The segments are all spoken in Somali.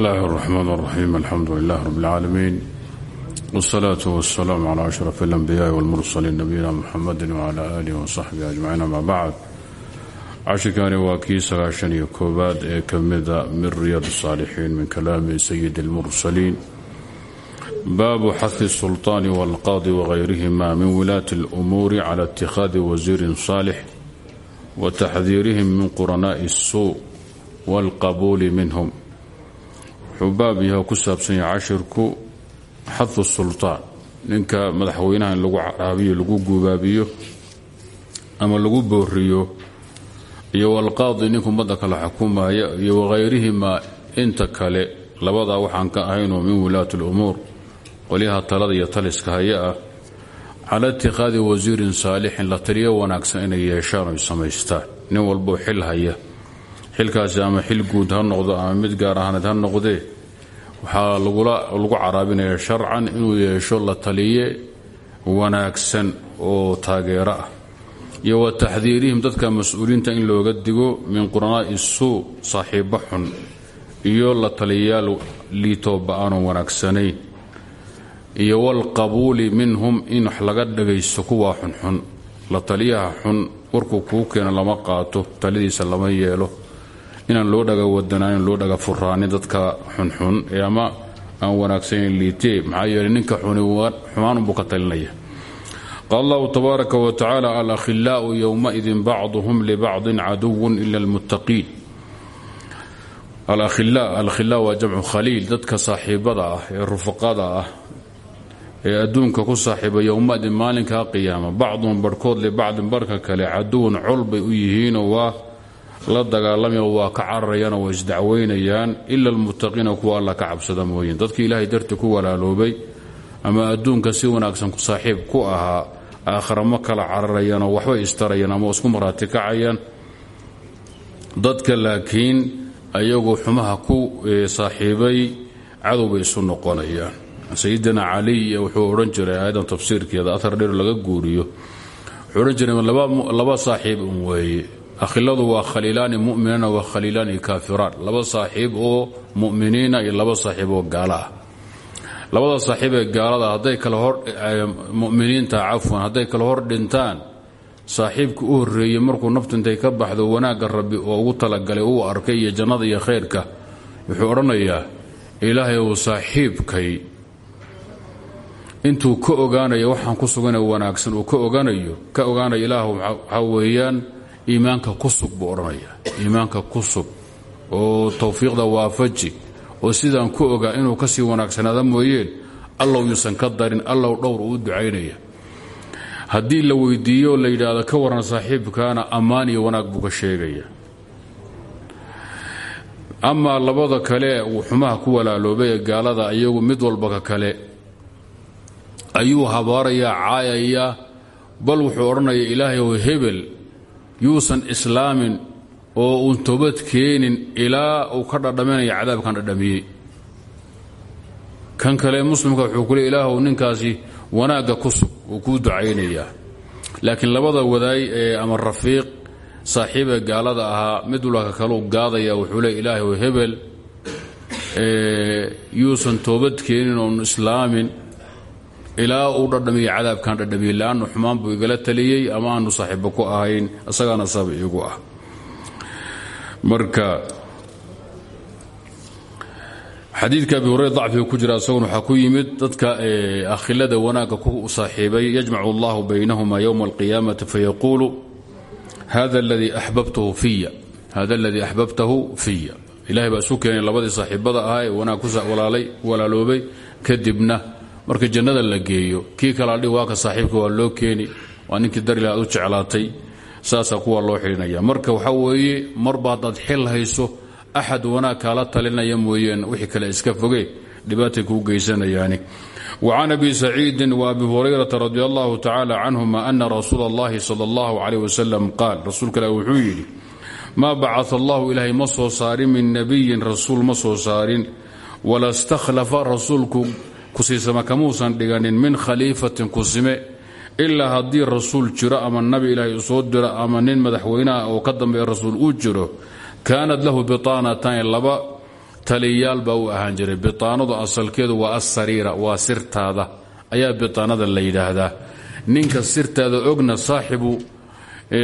الله الرحمن الرحيم الحمد لله رب العالمين والصلاة والسلام على أشرف الأنبياء والمرسلين نبينا محمد وعلى آله وصحبه أجمعين أما بعد cashirkani waa kii sagaashan iyo koowaad ee ka mida min riyaad الصaalixiin min kalaami sayid اlmursaliin baabu xahi الsulطaani wاlqaadi wغayrihima min wilaati اlأmuuri cala اtikhاadi wasiirin صaalix wa taxdiirihim min quranaaءi الsuu wاlqabuuli minhum wuxuu baab ku saabsan yahay cashirku xahu sulطaan ninka madaxweynaha in lagu caraabiyo lagu guubaabiyo ama lagu booriyo iyo walqaadi ninku ummadda kale xukumaya iyo wahayrihimaa inta kale labadaa waxaan ka ahaynoo min wilaati lumuur qolyaha talada iyo taliska haya ah cala itikaadi wasiirin saalixin la taliyo wanaagsan inay yeeshaan oy samaystaan. Nin walboo xil haya xilkaasi ama xil guud ha noqdo ama mid gaar ahaaneed ha noqdee waxaa lagu caraabinaya sharcan inuu yeesho la taliye wanaagsan oo taageero ah. Iyo wa taxdiirihim dadka mas'uuliinta in looga digo min quranaa'i suu saaxiibbo xun iyo la taliyayaal liitoo ba'aanoo wanaagsanayn. Iyo walqabuuli minhum in wax laga dhagaysto kuwaa xunxun la taliyaha xun warkuu kuu keeno lama qaato taladiisa lama yeelo inaan loo dhaga wadanaanin loo dhaga furaanin dadka xunxun ee ama aan wanaagsanayn liitee maxaa yeeley ninka xuni xumaanunbuu ka talinaya. Qaal tabaaraka wa tacaala alakhilaau yowmaidin bacduhum libacdin caduwun ila almuttaqiin. Alakhilaa alkhilaa waa jamcu khaliil dadka saaxiibada ah rufaqada ah ee adduunka ku saaxiiba yowmaidin maalinkaa qiyaama. Bacduhum barhkood libacdin barhka kale caduwun col u yihiinoo waa la dagaalamaya waa ka cararayaan waa isdacweynayaan ila almuttaqiina kuwa alla ka cabsada mooyeen. Dadkii ilaahay dartii ku walaaloobay ama adduunka si wanaagsan saaxiib ku ahaa aakhara ma kala cararayaan oo waxbay istarayaan ama isku maraati kacayaan. Dadka laakiin ayagoo xumaha ku saaxiibay cadowbay isu noqonayaan. Sayidina caliy wuxuu odhan jiray aayadan tafsiirkeeda aar dheer laga guuriyo. Wuxuu jiray laba saaxiib weeye akhiladu waa khaliilaani mu'minaana waa khaliilaani kaafiraan. Laba saaxiib oo mu'miniina iyo laba saaxiib oo gaala ah. Labada saaxiib ee gaalada hadday kala hor muminiinta cafwan hadday kala hor dhintaan saaxiibka u horreeyey markuu naftu intay ka baxdo wanaagga rabbi oo ugu talagalay uu arkay iyo jannada iyo khayrka wuxuu odhanayaa ilaahay ou saaxiibkay intuu ka ogaanayo waxaan ku sugana wanaagsan uu ka ogaanayo ka ogaanayo ilaahu waxaa weeyaan iimaanka ku sug buu odhanayaa iimaanka ku sug. Oo tawfiiqda waafaji oo sidaan ku ogaa inuu ka sii wanaagsanaada mooyeen allow yuusan ka darin allow dhowr uu ducaynaya. Haddii la weydiiyo la yidhaahdo ka waran saaxiibkaana ammaan iyo wanaag buu ka sheegaya. Amaa labada kale uu xumaha ku walaaloobay gaalada iyagu mid walba ka kale. Ayuu habaarayaa caayaya bal wuxuu odhanaya ilaahay ow hebel yuusan islaamin oo uun toobad keenin ilaa uu ka dhadhaminaya cadaabkan dhadhamiyey. Kan kale muslimka wuxuu ku le ilaahw ninkaasi wanaagga ku sug uu kuu ducaynayaa. Laakiin labada wadaay ee ama rafiiq saaxiibee gaalada ahaa mid walbaka kaleu gaadaya wuxuu le ilaahay hebel yuusan toobad keenin oon islaamin ilaa uu dhadhamiya cadaabkan dhadhamiyey leannu xumaan buu igala taliyey ama aanu saaxiibba ku ahayn isagaana saba iigu ah. Marka xadiidka abi hurayra dacfiga ku jira isaguna waxaa yimid dadka akhilada wanaagga ku saaxiibay yajmacu allahu baynahuma yowma alqiyaamati fayaquulu hada aladii axbabtahu fiya hada aladii axbabtahu fiya ilahay baa isu keenay labadii saaxiibada ahaa wanaag ku walaaloobay kadibna marka jannada la geeyo kii kalaadhi waa ka saaxiibka waa loo keeni waa ninkii darila aad u jeclaatay saasaa kuwa loo xidhinaya. Marka waxaa weeye marba haddaad xil hayso axad wanaag kaala talinaya mooyeen wixii kale iska foge dhibaatay kuu geysanayaani. Wacan abi saciidin waabi hurayrata radi allahu tacaala canhuma ana rasuula allahi sala allahu calayh wasalam qaal rasuulka ilahi wuxuu yidhi maa bacaa allahu min nebiyin rasuul ma soo wala stakhlafa rasuulku kusiisama kamuusan dhiganin min khaliifatin kusime ilaa haddii rasuul jiro ama nabi ilaahay u soo diro ama nin madaxweynaha oo ka dambeeya rasuul uu jiro kaanat lahu bitaanatani laba taliyaal baa u ahaan jiray. Bitaanadu asalkeedu waa asariira waa sirtaada. Ayaa bitaanada la yidhaahdaa. Ninka sirtaada ogna saaxibu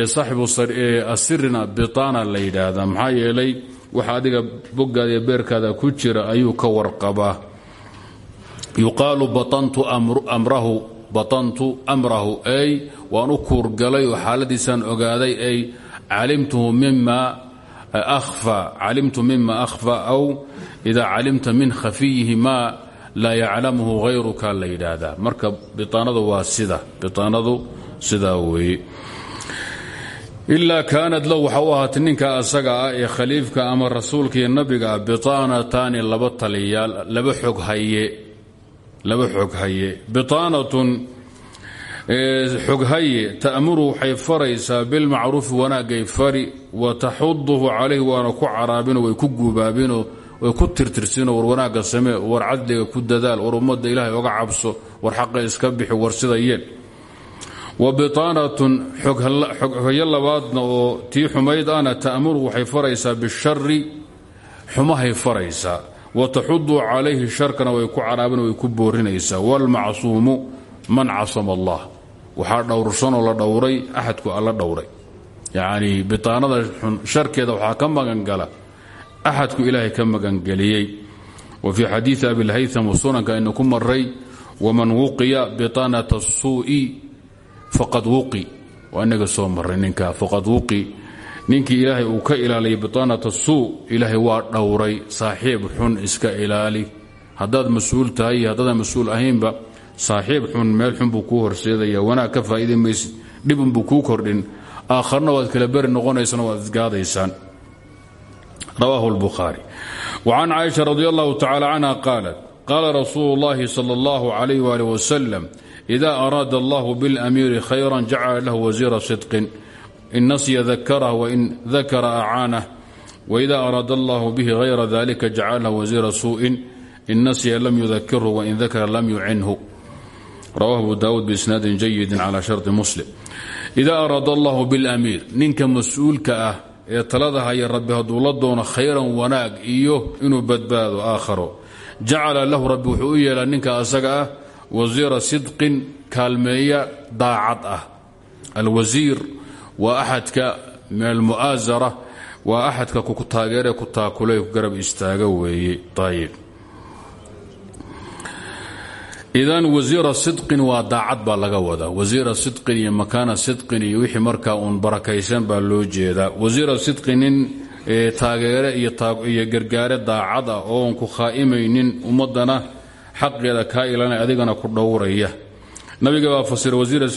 saaxibu asirina bitaana la yidhaahdaa. Maxaa yeelay waxa adiga boggaada iyo beerkaada ku jira ayuu ka warqabaa yuqaalu batantu amrahu ay waan u kuurgalay oo xaaladiisaan ogaaday ay calimtu mima akhfa aw idaa calimta min khafiyihi ma laa yaclamuhu hayruka la yidhaahdaa. Marka bitaanadu waa sida bitaanadu sidaa weeye ilaa kaanad lahu waxa u ninka asaga ah ee khaliifka ama rasuulka iyo nabiga ah bitaanataani laba taliyaal laba xog haye laba xoghaye bitaanatun xoghaye ta'muru waxay faraysaa bilmacruufi wanaagay fari wa taxuduhu calayh waana ku caraabino way ku gubaabino way ku tirtirsino war wanaagga samee war cadliga ku dadaal war ummadda ilaahay oga cabso war xaqa iska bixi war sida yeel. Wa bitaanatun xoghayo labaadna oo tii xumayd ana ta'muru waxay faraysaa bishari xumahay faraysaa wataxudu calayhi sharkana way ku caraabin way ku boorinaysaa waalmacsuumu man casama allah waxaa dhowrsanoo la dhowray axadku alla dhowray yacnii bitaanada sharkeeda waxaa ka magangala axadku ilaahay ka magangeliyey wa fii xadiidi abilhaytham sunanka aynu ku maray waman wuqiya bitaanata suu'i faqad wuqi waa inaga soo maray faqad wuqi ninkii ilaahay uu ka ilaaliyay bitaanata suu ilaahay waa dhowray. Saaxiib xun iska ilaali. Haddaad mas'uul tahay iyo haddaadan mas'uul ahaynba saaxiib xun meel xun buu kuu horseedaya. Wanaag ka faa'iida maysid dhibunbuu kuu kordhin. Aakharna waad kala beri noqonaysaan waad isgaadaysaan. Rawaahu lbukhaari wa can caaisha radi allahu tacala canha qaalat qaala rasuulu llahi sala allahu calayh waali wasalam ida araada allahu bilamiiri khayran jacala lahu wasiira sidqin in nasya dakarah wain dakara acaanah waida araada allahu bihi hayra dalika jacala wasiira suuءin in nasya lam yudakirhu wain dakara lam yucinhu. Rawahu abu daawuud biisnaadin jayidin cala sharطi muslim. Ida araada allahu bilamiir ninka mas'uulka ah ee talada haya rabbi hadduu la doono khayran wanaag iyo inuu badbaado aakharo jacala lahu rabbi wuxuu u yeelaa ninka asaga ah wasiira sidqin kaalmeeya daacad ah. Alwasiir waa axadka min almu'aasara waa axadka ku taageere ku taakule ku garab istaaga weeye. Ayib idan wasiira sidqin waa daacad baa laga wadaa. Wasiira sidqin iyo makaana sidqin iyo wixii markaa uun barakaysan baa loo jeedaa. Wasiira sidqin nin taageere iyo gargaare daacad ah oon ku khaa'imaynin ummadana xaqeeda kaa ilanay adigana ku dhowraya. Nabiga baa fasira wasiira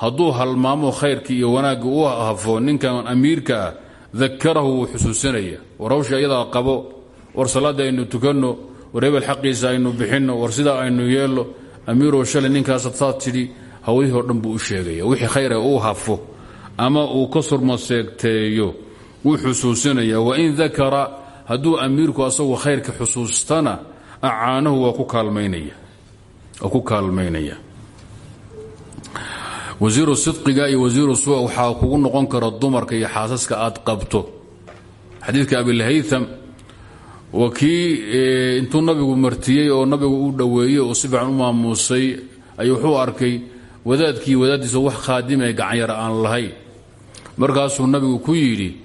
hadduu halmaamo khayrkii iyo wanaagga u hafo ninkan amiirka ah dakarahu wuu xusuusanaya war hawsha iyadaa qabo war salaadda aynu tukanno war hebel xaqiisa aynu bixinno war sidaa aynu yeelno amiiroo shalay ninkaasa saad tidhi hawlihii o dhan buu u sheegaya. Wixii khayra uu hafo ama uu ka surmaseegteeyo wuu xusuusinaya wain dakara hadduu amiirku asagu khayrka xusuustana acaanahu waa ku kaalmaynaya wasiiru sidqiga iyo wasiiru sua waxaa kugu noqon kara dumarka iyo xaasaska aad qabto. Xadiidka abilhaytham waa kii intuu nabigu martiyey oo nabigu u dhoweeyey oo si u maamuusay ayuu wuxuu arkay wadaadkii wadaaddiisa wax khaadimee gacanyara aan lahayn markaasuu nabigu ku yidhi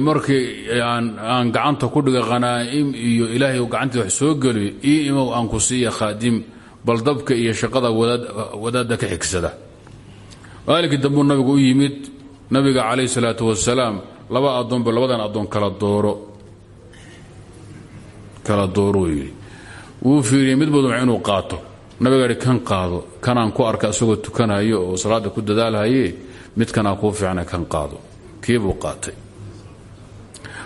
markii aan gacanta ku dhiga khanaa'im iyo ilaahay gacantii wax soo geliyo ii imow aan ku siiya khaadim bal dabka iyo shaqada wadaadda ka xigsada maalinkii dambuu nabigu u yimid nabiga calayh salaatu wasalaam laba addoonba labadan addoon kala dooro. Kala dooruu yidhi. Wuu fiiriyey mid qaato. Nabiga kan qaado? Kanaan ku arka isagoo tukanayo oo salaadda ku dadaalhaye midkanaa kuu fiicna kan qaado. Kiibuu qaatay.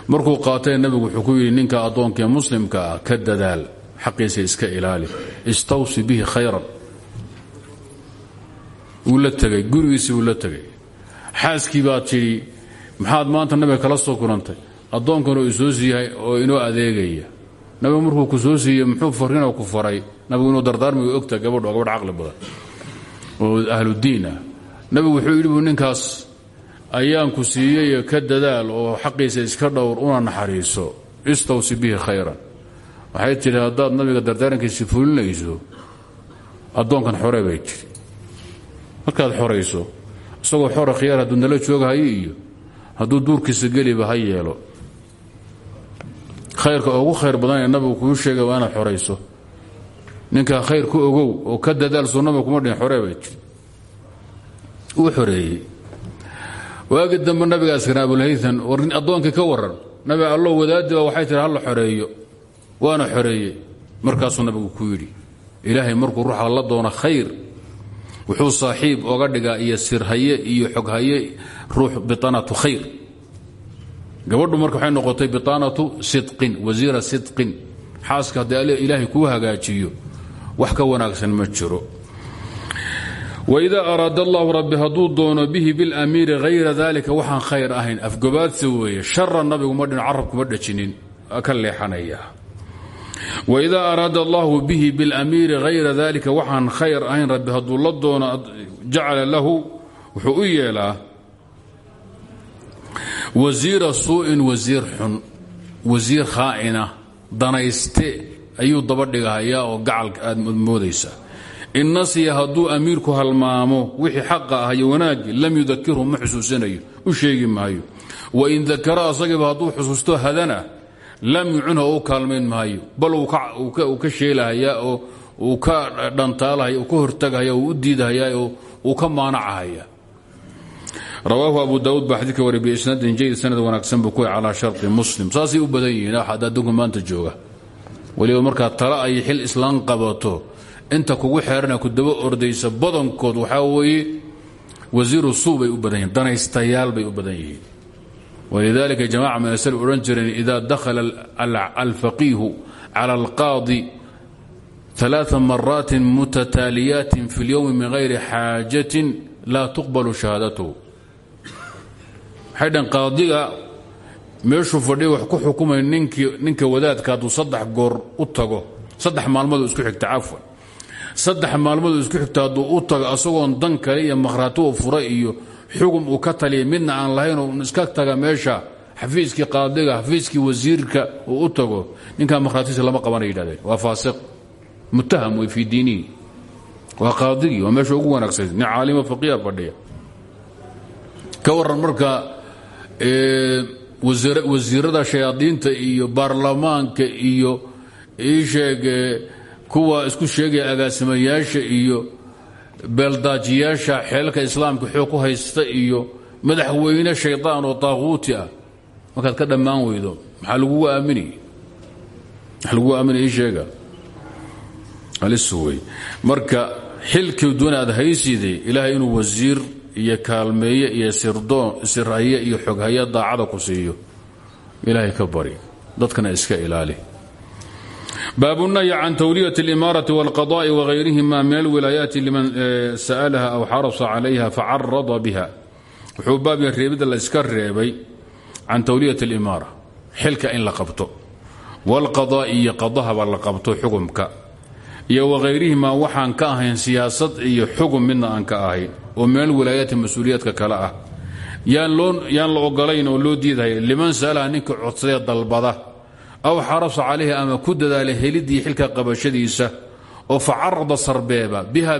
Markuu qaatay nabigu wuxuu ku yidhi ninka addoonkaee muslimka ah ka dadaal. Xaqiisa iska ilaali. Istawsi bihi khayran wuu la tegay gurigiisii wuu la tegay xaaskii tidhi maxaad maanta nabiga kala soo kulantay? Addoonkan oo isoo siiyahay oo inoo adeegaya. Nabigu markuu ku soo siiyey muxuu farinoo ku faray nabigu inuu dardaarmiga ogta gabadh waa gabadh caqli badan. Oo ahludiin ah. Nabigu wuxuu yidhi ninkaas ayaan ku siiyey ka dadaal oo xaqiisa iska dhowr una naxariiso. Istawsi bihi khayran. Waxay tidhi haddaad nabiga dardaarankiisi fulinayso addoonkan xore bay markaad xorayso isagoo xora khiyaar hadduu nala joogahayo iyo hadduu duurkiisa geliba ha yeelo. Khayrka ugu khayr badan ee nabigu kuu sheegay waa inaad xorayso. Ninkaa khayr ku oo ka dadaal soo nabiga kuma dhin xoree uu xoreeyey. Waagi dambe nabiga askana abulhaytan war addoonkii ka waran. Nabi allo wadaaddi ba waxay tihi halla xoreeyo. Waana xoreeyey. Markaasuu nabigu ku yidhi ilaahay markuu ruuxa la doono khayr wuxuu saaxiib oga dhigaa iyo sirhaye iyo xoghaye ruux bianatu khayr. Gabadhu marka waxay noqotay bianatu sidqin wasiira sidqin. Xaaska haddii ilaahay kuu hagaajiyo wax ka wanaagsan ma jiro. Waidaa araada allahu rabbi hadduu doono bihi bilamiiri hayra dalika waxaan khayr ahayn. Afgobaadsa weeye shara nabigu ma dhin carab kuma dhajinin ka leexanaya waidaa araada allahu bihi bilamiiri hayra dalika waxaan khayr ahayn rabbi hadduu la doono lahu wuxuu u yeelaa wasiira suu'in wasiir xun wasiir khaa'ina danayste ayuu daba dhigahayaa oo gacalka aad moodaysa. In nasiya hadduu amiirku halmaamo wixii xaqa ah iyo wanaagii lam yudakirhu ma xusuusanayo u sheegi maayo. Wain dakara asagiiba hadduu xusuusto hadana lam yucunha u kaalmayn maayo. Bal uu ka sheelahayaa oo uu ka dhantaalahaya uu ka hortagahaya uu u diidahaya oo uu ka maanacahaya. Rawaahu abu daauud baa xadiidka wariy biisnaadin jayd sanad wanaagsan buu ku calaa sharti muslim. Saasay u badan yihiin axad adduunka maanta jooga. Weliba markaa tala ay xil islaan qabato. Inta kugu xeerana ku daba ordaysa badankood waxaa weeye wasiiru suu u badan danaystayaal bay u badan wlidalika jamaca min asl odhan jireen ida dakhala alfaqiihu cala alqaadi aa maraati mutataaliyaati fi اlyowmi min hayri xaajatin laa tuqbalu shahaadathu waxay dheen qaadiga meeshuu fadhiya wax ku xukumay ninka wadaadka hadduu saddex goor u tago saddex maalmood isku xigta cafwan. Saddex maalmood isku xigta hadduu u tago asagoon dan kale iyo makhraatuhu fura iyo xugum uu ka taliya midna aan lahayn oo iska taga meesha xafiiskii qaadiga xafiiskii wasiirka uu u tago ninkaa makhraatiisa lama qabana yidhahdeen. Waa faasiq mutaham wey fii diinihi waa qaadigii waa meesha ugu wanaagsan. Nin caalimo faqiya fadhiya. Ka waran marka wasiirada shayaadiinta iyo baarlamaanka iyo iisheeg kuwa isku sheegaya agaasimayaasha iyo beeldaajiyaasha xeelka islaamka xoog ku haysta iyo madaxweyne shaydaan oo taaquuti ah. Markaad ka dhammaan weydo maxaa lagugu aamini maxaa lagugu aamini ii sheega. Marka xilkii doon aad haysiday ilaahay inuu wasiir iyo kaalmeeye iyo sirdoon sirhaye iyo xoghaye daacada ku siiyo. Ilaahay ka bari. Dadkana iska ilaali baabu nahyi can tawliyat اlimaaraةi wاlqضاءi wغayrihima min alwilaayaati liman sa'alaha aw xarasa calayha facarada biha wuxuu baab yahay reebidda la iska reebay can tawliyat اlimaara xilka in la qabto wاlqضاءi iyo qadahaba la qabto xugumka iyo wakayrihima waxaan ka ahayn siyaasad iyo xugum midna aan ka ahayn oo min alwilaayaati mas-uuliyaadka kale ah yaan la ogolayn oo loo diidaya liman sa'alaha ninka codsadee dalbada aw xarasa calayhi ama ku dadaala helidii xilka qabashadiisa oo facarada sarbeeba biha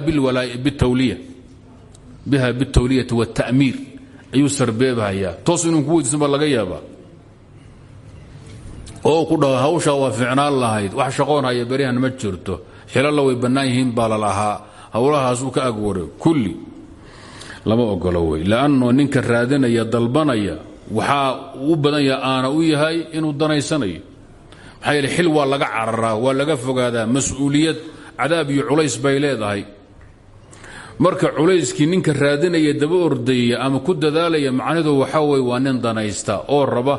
bitawliyati wاta'miir ayuu sarbeebhayaa toos inuu ku weydiisan ba laga yaabaa. Oo ku dhaho hawshaa waa ficnaan lahayd wax shaqoon haya berihan ma jirto. Xilalla way bannaan yihiin baa la ka agwaro kulli. Lama ogolo wey. Lanno ninka raadinaya dalbanaya waxaa u badan yaha aana u yahay inuu danaysanayo maxaa yeele xil waa laga cararaa waa laga fogaadaa mas'uuliyad cadaab iyo culays bay leedahay. Marka culayskii ninka raadinaya daba ordaya ama ku dadaalaya macnidu waxaa weye waa nin danaysta oo raba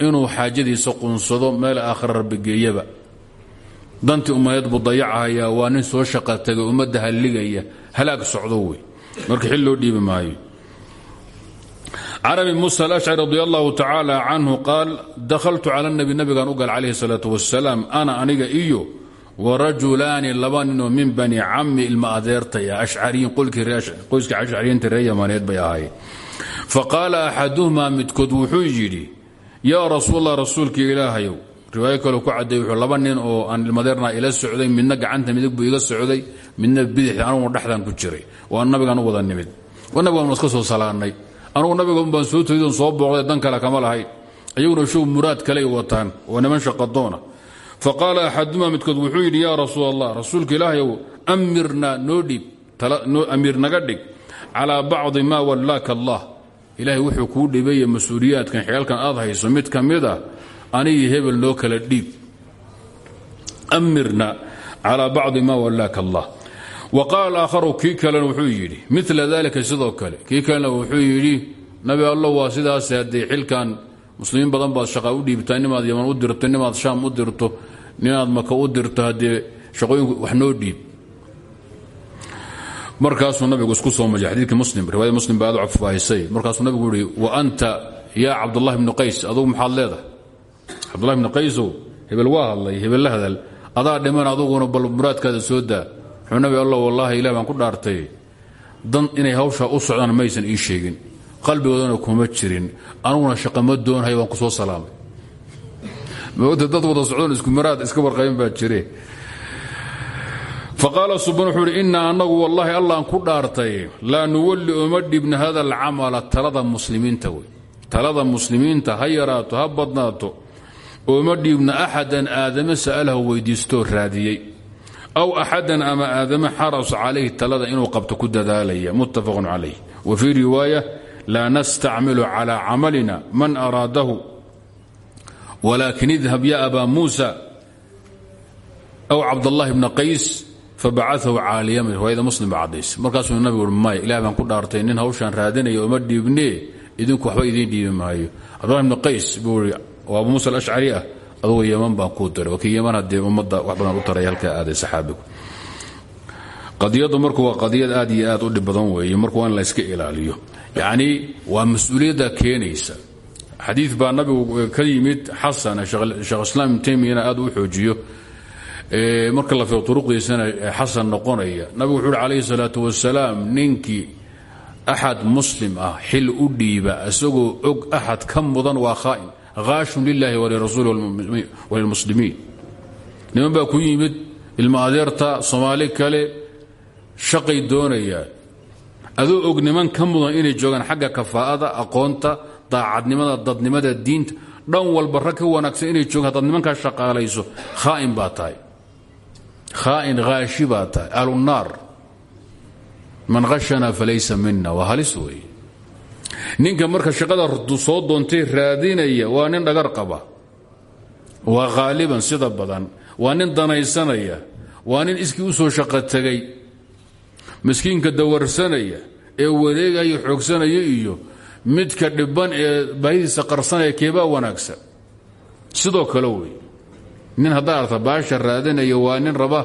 inuu xaajadiisa qunsado meel aakhira rabbigeeyaba dantii ummadeed buu dayacahayaa waa nin soo shaqa tagay ummadda halligaya halaag socdo wey. Marka xil loo dhiibi maayo can abi musa alashcari radi allahu tacaala canhu qaal dakhaltu cala nabi nabigaan u gal calayhi salaatu wasalaam ana aniga iyo warajulaani laba ninoo min bani cammi ilma adeertaya ashcariyiin qoyska ashcariyiinta reer yamaneed bay ahaayeen faqaala axaduhumaa midkood wuxuu yidhi yaa rasuulallah rasuulkii ilaahayow riwaayo kaloo ku cadday wuxuu laba nin oo aan ilmadeernaa ila socday midna gacanta midig buu iga socday midna bidixda anugu dhexdaan ku jiray waa nabigaan u wada nimid waa nabigaan anugu nabiga un baan soo toydon soo booqday dan kale kama lahayn iyaguna show muraad kaley wataan oo niman shaqadoona. Fa qaala axadumaa midkood wuxuu yidhi yaa rasuul allah rasuulka ilaahayow amirna noo dhiib amiir naga dhig calaa bacdi maa wallaaka allah. Ilaahay wuxuu kuu dhibaya mas'uuliyaadkan xeelkan aad hayso mid ka mid a anigii hebel noo kala dhiib amirna calaa bacdi maa wallaaka allah wa qaala aakharu kii kalena wuxuu yidhi mila dalika sidoo kale kii kalena wuxuu yidhi nabi allo waa sidaas haddee xilkan muslimiin badan baad shaqa u dhiibtaa nimaad yaman u dirto nimaad shaam u dirto ninaad maka u dirto haddee shaqooyinku wax noo dhiib markaasuu nabigu isku soo majay xadiidkii muslim riwaayada muslim baa aad cafaahisay markaasuu nabigu yihi wa anta yaa cabdullahi bnu qays adugu maxaad leedahay cabdullahi bnu qaysow hebel waa hadlay hebel la hadal adaa dhiman aduguna bal muraadkaada soo daa wuxuu nabi allah wallaahi ilah baan ku dhaartay dan inay hawshaa u socdaan maysan ii sheegin. Qalbigoodana kuma jirin. Anuguna shaqa ma doonhay waan ku soo salaamay. Moogta dad wada socdoon isku maraad iska warqayn baa jire. Faqaala subaan wuxuu uhi innaa annagu wallaahi allaan ku dhaartay laa nuwalli uma dhibna hada alcamala talada muslimiinta wey. Talada muslimiinta ha yaraato ha badnaato. Ooma dhiibna axadan aadame sa'alahu weydiistoo aw axadan ama aadame xaras calayhi talada inuu qabto ku dadaalaya muttafaqun calayh wa fii riwaaya laa nastacmilu calaa camalina man araadahu walaakin idhab ya abaa muusa aw cabdاllahi bna qays fabacaahu caaliyaman riwaayada muslim baa cadaysa markaasuu nabigu maya ilah baan ku dhaartay nin hawshaan raadinaya oma dhiibnee idinku waxba idiin dhiibi maayo cabdullahi bna qays buu i oo abu muusa adugu yeman baan kuu diray waa kii yeman haddee ummadda wax badan u taray halkaa aaday saxaabigu. Qadiyaddu marku waa qadiyad aad iyo aad u dhib badan weeye. Marku waa in layska ilaaliyo. Yacnii waa mas'uuliyadda keenaysa. Xadiid baa nabigu ka yimid xasan sheekh islaam ibn taymiyana aad u xoojiyo. Marka la fiiqo turuqdiisana xasan noqonaya nabigu wuxuu uhi calayhi salaatu wasalaam ninkii axad muslim ah xil u dhiiba isagoo og axad ka mudan waa khaa'in haashun lilahi walirasuuli walilmuslimiin niman baa ku yimid ilma adeerta soomaali kale shaqay doonayaan adoo og niman ka mudan inay joogaan xagga kafaa'ada aqoonta daacadnimada dadnimada diinta dhan walba rag ka wanaagsan inay joogaan haddaad nimankaa shaqaalayso khaa'in baa tahay. Khaa'in haashi baa tahay. Ahlunaar man khashana falaysa mina waa halis weeye ninka marka shaqada soo doontay raadinaya waa nin dhagar qaba. Waa haaliban sida badan. Waa nin danaysanaya. Waa nin iskii u soo shaqo tegay miskiinka dawarsanaya ee wareegaya xoogsanaya iyo midka dhibban ee baahidiisa qarsanaya keebaa wanaagsan. Sidoo kale wey nin haddaa arta baasha raadinaya waa nin raba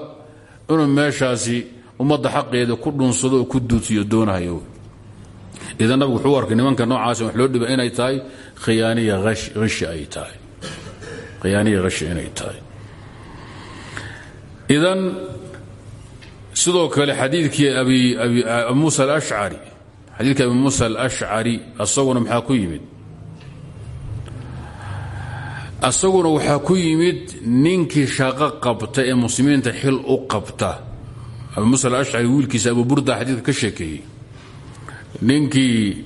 inuu meeshaasi ummadda xaqeeda ku dhunsado oo ku duusiyo doonahayo idan nabigu wuxuu arkay nimanka noocaasa wax loo dhiba inay tahay khiyaaniya hashi ay tahay. Khiyaaniya hashi inay tahay. Idan sidoo kale xadiidkii abi muusa alashcari xadiidkii abi muusa alashcari asaguna maxaa ku yimid? Asaguna waxaa ku yimid ninkii shaqo qabta ee muslimiinta xil u qabta. Abi muusa alashcari wiilkiisa abu burda xadiidka ka sheekeeyey ninkii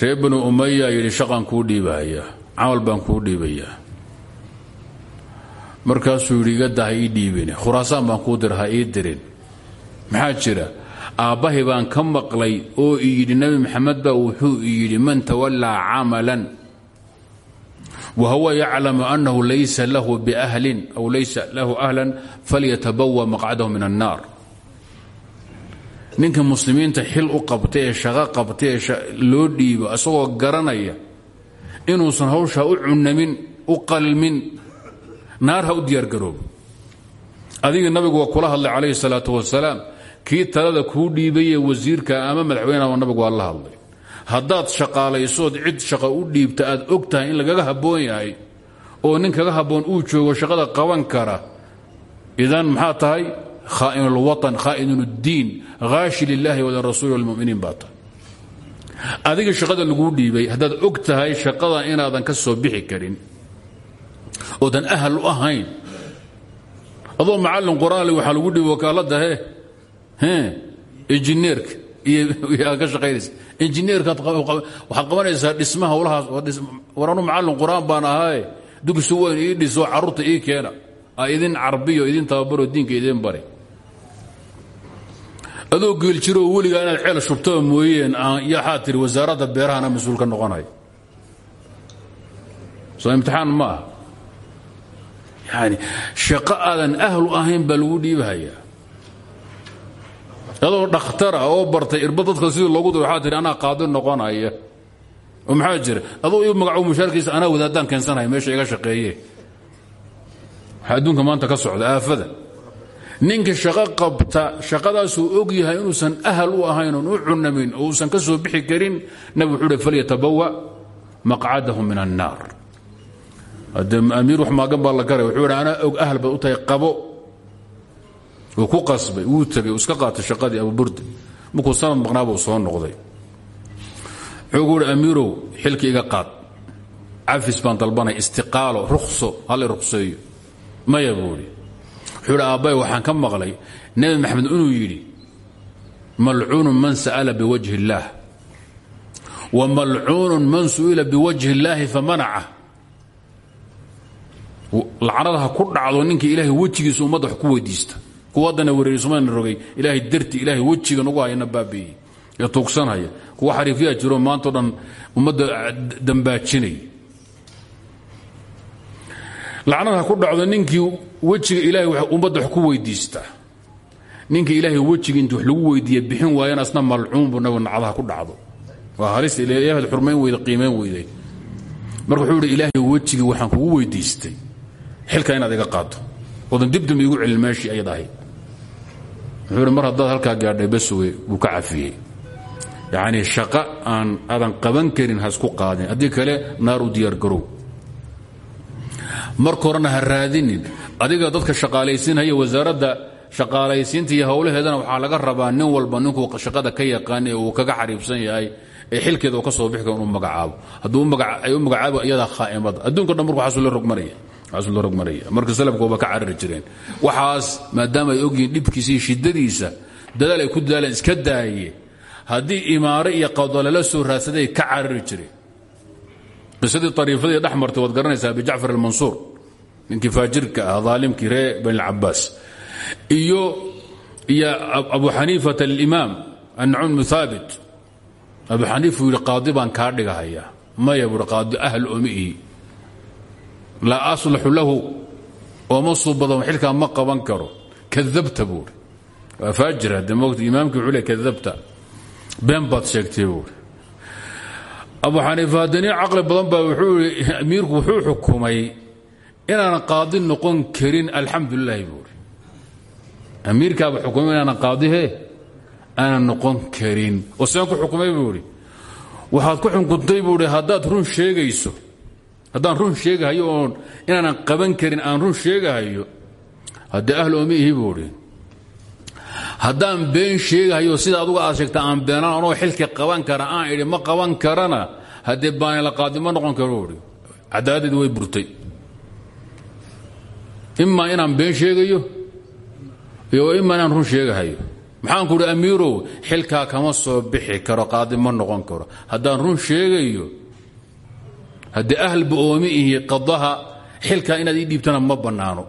reer banu umaya yidhi shaqaan kuu dhiibahaya camal baan kuu dhiibayaa markaasuu yidhi iga daha ii dhiibin khuraasaan baan kuu dir ha ii dirin. Maxaa jira? Aabbahay baan ka maqlay oo i yidhi nebi maxamed baa wuxuu i yidhi man tawallaa camalan wa huwa yaclamu annahu laysa lahu biahlin aw laysa lahu ahlan falyatabawa maqcadahu min annaar ninka muslimiinta xil u qabta ee shaqo qabta ee loo dhiibo isagoo garanaya inuusan hawshaa u cunamin u qalmin naar ha u diyaargaroobo adiga nabigu waa kula hadlay calayhi salaatu wasalaam kii talada kuu dhiibayee wasiirka ama madaxweyneha nabigu waa la hadlay. Haddaad shaqaalaysood cid shaqo u dhiibta aad og tahay in lagaga habboon yahay oo nin kaga habboon uu joogo shaqada qaban kara idan maxaa tahay khaain اlwaطn khaain اddiin haashi lilahi walirasuuli wاlmuminiin baa tahay adiga shaqada laguu dhiibay haddaad og tahay shaqada inaadan ka soo bixi karin oodan ahal u ahayn adoo macallin qur-aanle waxaa lagu dhiibi wakaalada he injineerka iyo ka shaqaynaysa injineerka waxaad qabanaysaa dhismaha howlahaas war anu macallin qur-aan baan ahaaye dugsi weyn ii dhiso carruurta ii keena a idin carbiyo idin tababaro diinka idin bari adoo geeljiroo weligaa inaad ceel shubtaba mooyeen yaxaa tiri wasaaradda beerahana mas'uul ka noqonay. Soo imtixaan ma ah yani shaqo aadan ahlu ahayn baa lagu dhiibahayaa. Adoo dhakhtara oo bartay irba dadka sidii loogu diro waxaa tihi anaa noqonaya. Oo maxaa adoo ii magaco mushaarkiisa anaa wadaadaan keensanaya meesha iga shaqeeye waxaa adduunka maanta ka socda aafada ninka shaqo qabta shaqadaasuu og yahay inuusan ahal u ahayn oon u cunamin oo uusan ka soo bixi karin nabig wuxuu uhi falyatabawa maqcadahu min annaar amiir wax maagan baa la garay wuxuu hi og ahal baad u tahay qabo. Wuu ku qasbay wuu tegay uu iska qaatay shaqadii abuburda markuu sanad maqnaabuu soo noqday. Wuxuu uhi amiirow qaad. Cafis baan dalbanay istiqaalo rukso halla rukseeyo maya buu wuxuu hi aabbay waxaan ka maqlay nebi maxamed inuu yidhi malcuunun man sa'ala biwajhi illaah wa malcuunun man su'ila biwajhi illaahi famanaca lacnadaha ku dhacdo ninka ilaahay wejigiisa ummadda wax ku weydiista. Kuwa haddana wareerisumana rogay ilaahay darti ilaahay wejiga nagu hayana baabi'iyey ee tuugsanhaya kuwa xariifyaa jiro maantao dhan ummadda dambaajinay lacnadaha ku dhacdo ninkii wejiga ilaahay ummadda wax ku weydiista. Ninka ilaahay wejiga inti wax lagu weydiiye bixin waayan asna malcuun buu nabigu nacdaha ku dhacdo. Waa halis ilaahad xurmayn weyda qiimayn weyday marka wuxuu ihi ilaahay wejiga waxaan kugu weydiistay. Xilka inaad iga qaado odan dibdam iigu celin meeshii ayad ahayd. Wuxuu hi mar haddaad halkaa gaadhay baswe wuu ka cafiyey. Yacnii shaqo aan aadan qaban karin ha isku qaadin. Haddii kale naar u diyaargarow marka horena ha raadinin. Adiga dadka shaqaalaysiinhaya wasaaradda shaqaalaysiinta iyo howlaheedana waxaa laga rabaa nin walba ninkuu shaqada ka yaqaan ee uu kaga xariibsan yahay ee xilkeeda uu ka soo bixi inuu magacaabo. Hadduu ay u magacaabo iyadaa khaa'imada adduunka dhan marku waxaasuu la waxaasuu la marka salafku waa ka carari jireen. Waxaas maadaama ay ogyihiin dhibkiisa shiddadiisa dadaal ay ku dadaaleen iska daaye. Haddii imaare iyo qado lala soo raadsaday ka carari jireen qisadii ariifadii dhex martay waad garanaysaa abijacfar almansuur ninkii faajirka ah daalimkii ree bani alcabaas iyo abu xaniifata alimaam annucum bnu haabit abu xaniif uu yidhi qaadi baan kaa dhigahayaa. Maya buuhi qaadi ahl omi ihi. Laa lahu ooma suubado xilkaa ma qaban karo. Kadabta buuhi waa faajir hadde moogta imaamkii wuxuu le abu xaniifa haddani caqli badan baa wuxuu i amiirku wuxuu xukumay inaanan qaadi noqon karin alxamdu lilaahi buuhi amiirkaaba xukumay inaanan qaadihe aanan noqon karin. Oo seen ku xukumay buu idhi waxaad ku xukuntay buu idhi haddaad run sheegayso haddaan run sheegahayo oon qaban karin aan run sheegahayo haddee ahl omi ihi buu idhi haddaan been sheegahayo sida aduga aad sheegta aan beenaan anoo xilki qaban kara aan idhi ma qaban karana. Haddee baanila qaadi ma noqon karo idhi cadaaladdeedi way burtay. Imaa inaan been sheegayo iyo imaa inaan run sheegahayo. Maxaan ku idhi amiirow xilkaa kama soo bixi karo qaadi ma noqon karo. Haddaan run sheegayo haddii ahlba oomi ihi qadaha xilkaa inaad ii dhiibtana ma bannaano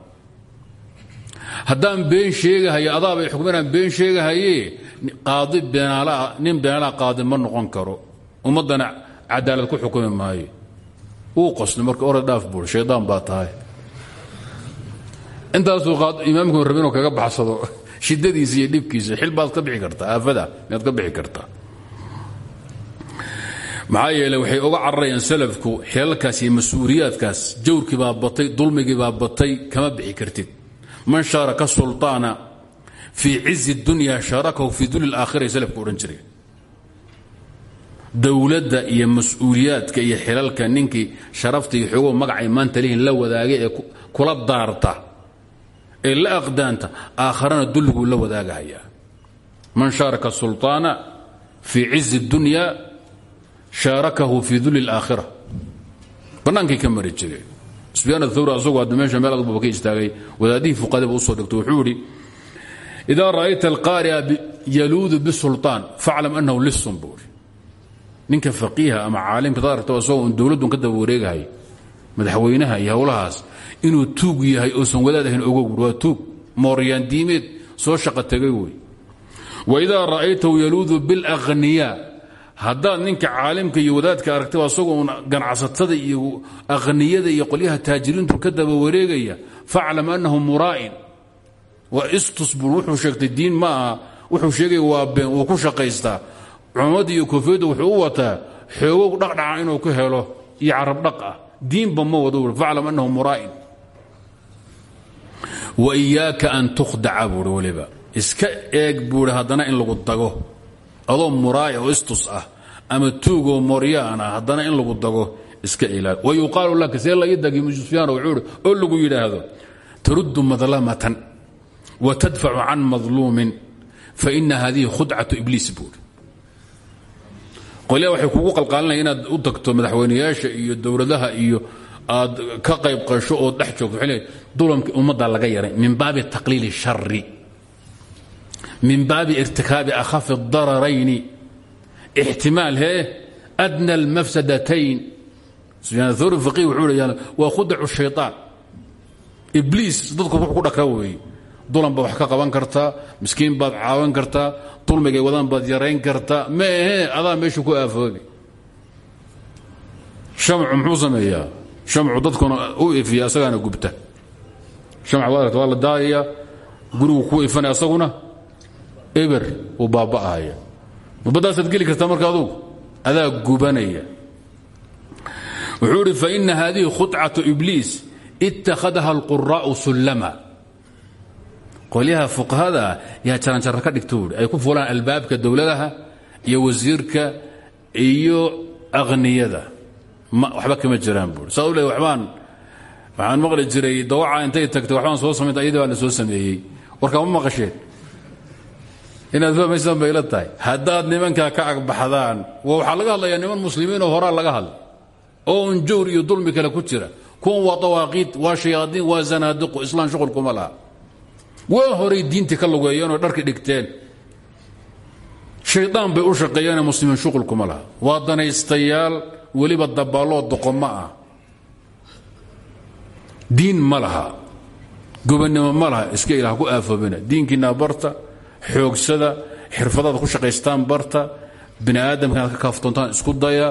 haddaan been sheegahayo adaabay xukma inaan been sheegahaye qaadi beenaalaa nin beenaalaa qaadi ma noqon karo. Ummaddana cadaalad ku xukumi maayo. Wuu marka orad dhaaf buuri shaydaan baa tahay. Intaasuu imaamku rabi inuu kaga baxsado shidadiisa iyo dhibkiisa. Xil ka bixi kartaa aafada miyaad ka bixi kartaa. Maxaa waxay uga cararayaan salafku xilalkaas iyo mas'uuliyaadkaas. Jawrkii baa kama bixi kartid man shaaraka sulطaana fii cizi اdunya shaarakahu fii duli اlaakhira salafku odhan jireen dowladda iyo mas-uuliyaadka iyo xilalka ninkii sharafta iyo xoogo magacay maanta lihin la wadaagay ee kula daarta ee la aqdaanta aakharana dulliguu la wadaagahayaa man shaaraka sulطaana fii cizi اdunya shaarakahu fii duli اlaakhira bannaankay ka mari jireen sufyaan athawri asagoo hadda meesha meel adbuba ka istaagay. Wadaadihii fuqadaba u soo dhigto wuxuu idhi idaa ra'ayta alqaari'a yaluudu bisulطaan faclam annahu lisun buuri ninka faqiiha ama caalimka dad aragta asagoo un dowladdun ka daba wareegahay madaxweynaha iyo howlahaas inuu tuug yahay oosan wadaad ahayn ogow waa tuug mooryaan diimeed soo shaqa tegay wey waidaa ra'aytahu yaluudu biاlaqniyaa haddaad ninka caalimka iyo wadaadka aragta asagoo un ganacsatada iyo akhniyada iyo qolyaha taajiriintu ka daba wareegaya faclam annahu muraa'in. Waa istusbur wuxuu sheegtay diin ma wuxuu sheegaya waa been wuu ku shaqaystaa. Cumad iyo koofiyadda wuxuu u wataa xoogow inuu ku helo iyo carab dhaq ah. Diinba ma wado faclam annahu muraa'in. Wa iyaaka an tukhdaca buuri weliba. Iska eeg buuri haddana in lagu dago adoo muraaya oo istus ah ama tuugoo moryaan haddana in lagu dago iska ilaal. Wa yuqaalu laka see la ii dagi sufyaan wuxuu ihi oo lagu yidhaahdo taruddu madlamatan wa tadfacu can madluumin faina hadihi khudcatu ibliis buuri qolyaa waxay kugu qalqaalinaya inaad u tagto madaxweyneyaasha iyo dowladaha iyo aad ka qayb qasho ood dhex joogto. Dulamka ummadda laga yaray min baabi taqliili shari min baabi irtikaabi akhafi dararayni ixtimaal hee adna almafsadatayn. Sufyaan thawri faqih wuxuu leeyahay waa khudacu shayطaan ibliis dadku wuxuu ku dhakra weeye dulan baad wax ka qaban kartaa miskiin baad caawan kartaa dulmigay wadaan baad yarayn kartaa ma ahee adaa meesha ku aafoobi. Shamcu muxuu sameeyaa? Shamcu dadkuna u ifiya asagaana gubta. Shamc waad aragta waa la daayaya gurigu ku ifanaya asaguna eber uu baaba'ahaya mabadaasaad geli kartaa marka adugu adaa gubanaya. Wuxuu idhi faina hadihi khudcatu ibliis ittakhadaha alquraa'u sullama. Qolyaha fuqahada yaa jaranjaro ka dhigta buui ay ku fulaan albaabka dowladaha iyo wasiirka iyo akhniyada waxba kama jiraan buui saa u waxaan maqli jiray dawaca intay tagtay waxbaan soo samaynta ayadii baa la soo sameeyey. Warkaa ma maqasheen inaad fahmaysaan bay ila tahay. Haddaad nimankaa ka agbaxdaan waxaa laga hadlayaa niman muslimiinoo horaa laga hadla oo un jawr iyo dulmi kale ku jira. Kuwan waa dawaaqiid waa shayaadiin waa zanaadiqu islaan shuqulkuma laha. Waa horay diintii ka lugeeyeenoo dharki dhigteen. Shaydaan bay u shaqeeyeenoo muslimiin shuqulkuma laha. Waa danaystayaal weliba dabaaloo doqoma ah diin ma laha. Gobannimo ma iska ilaah ku aafoobina diinkiinaa barta xoogsada xirfadaad ku shaqaystaan barta bini aadamka inaad ka kaaftoontaan isku daya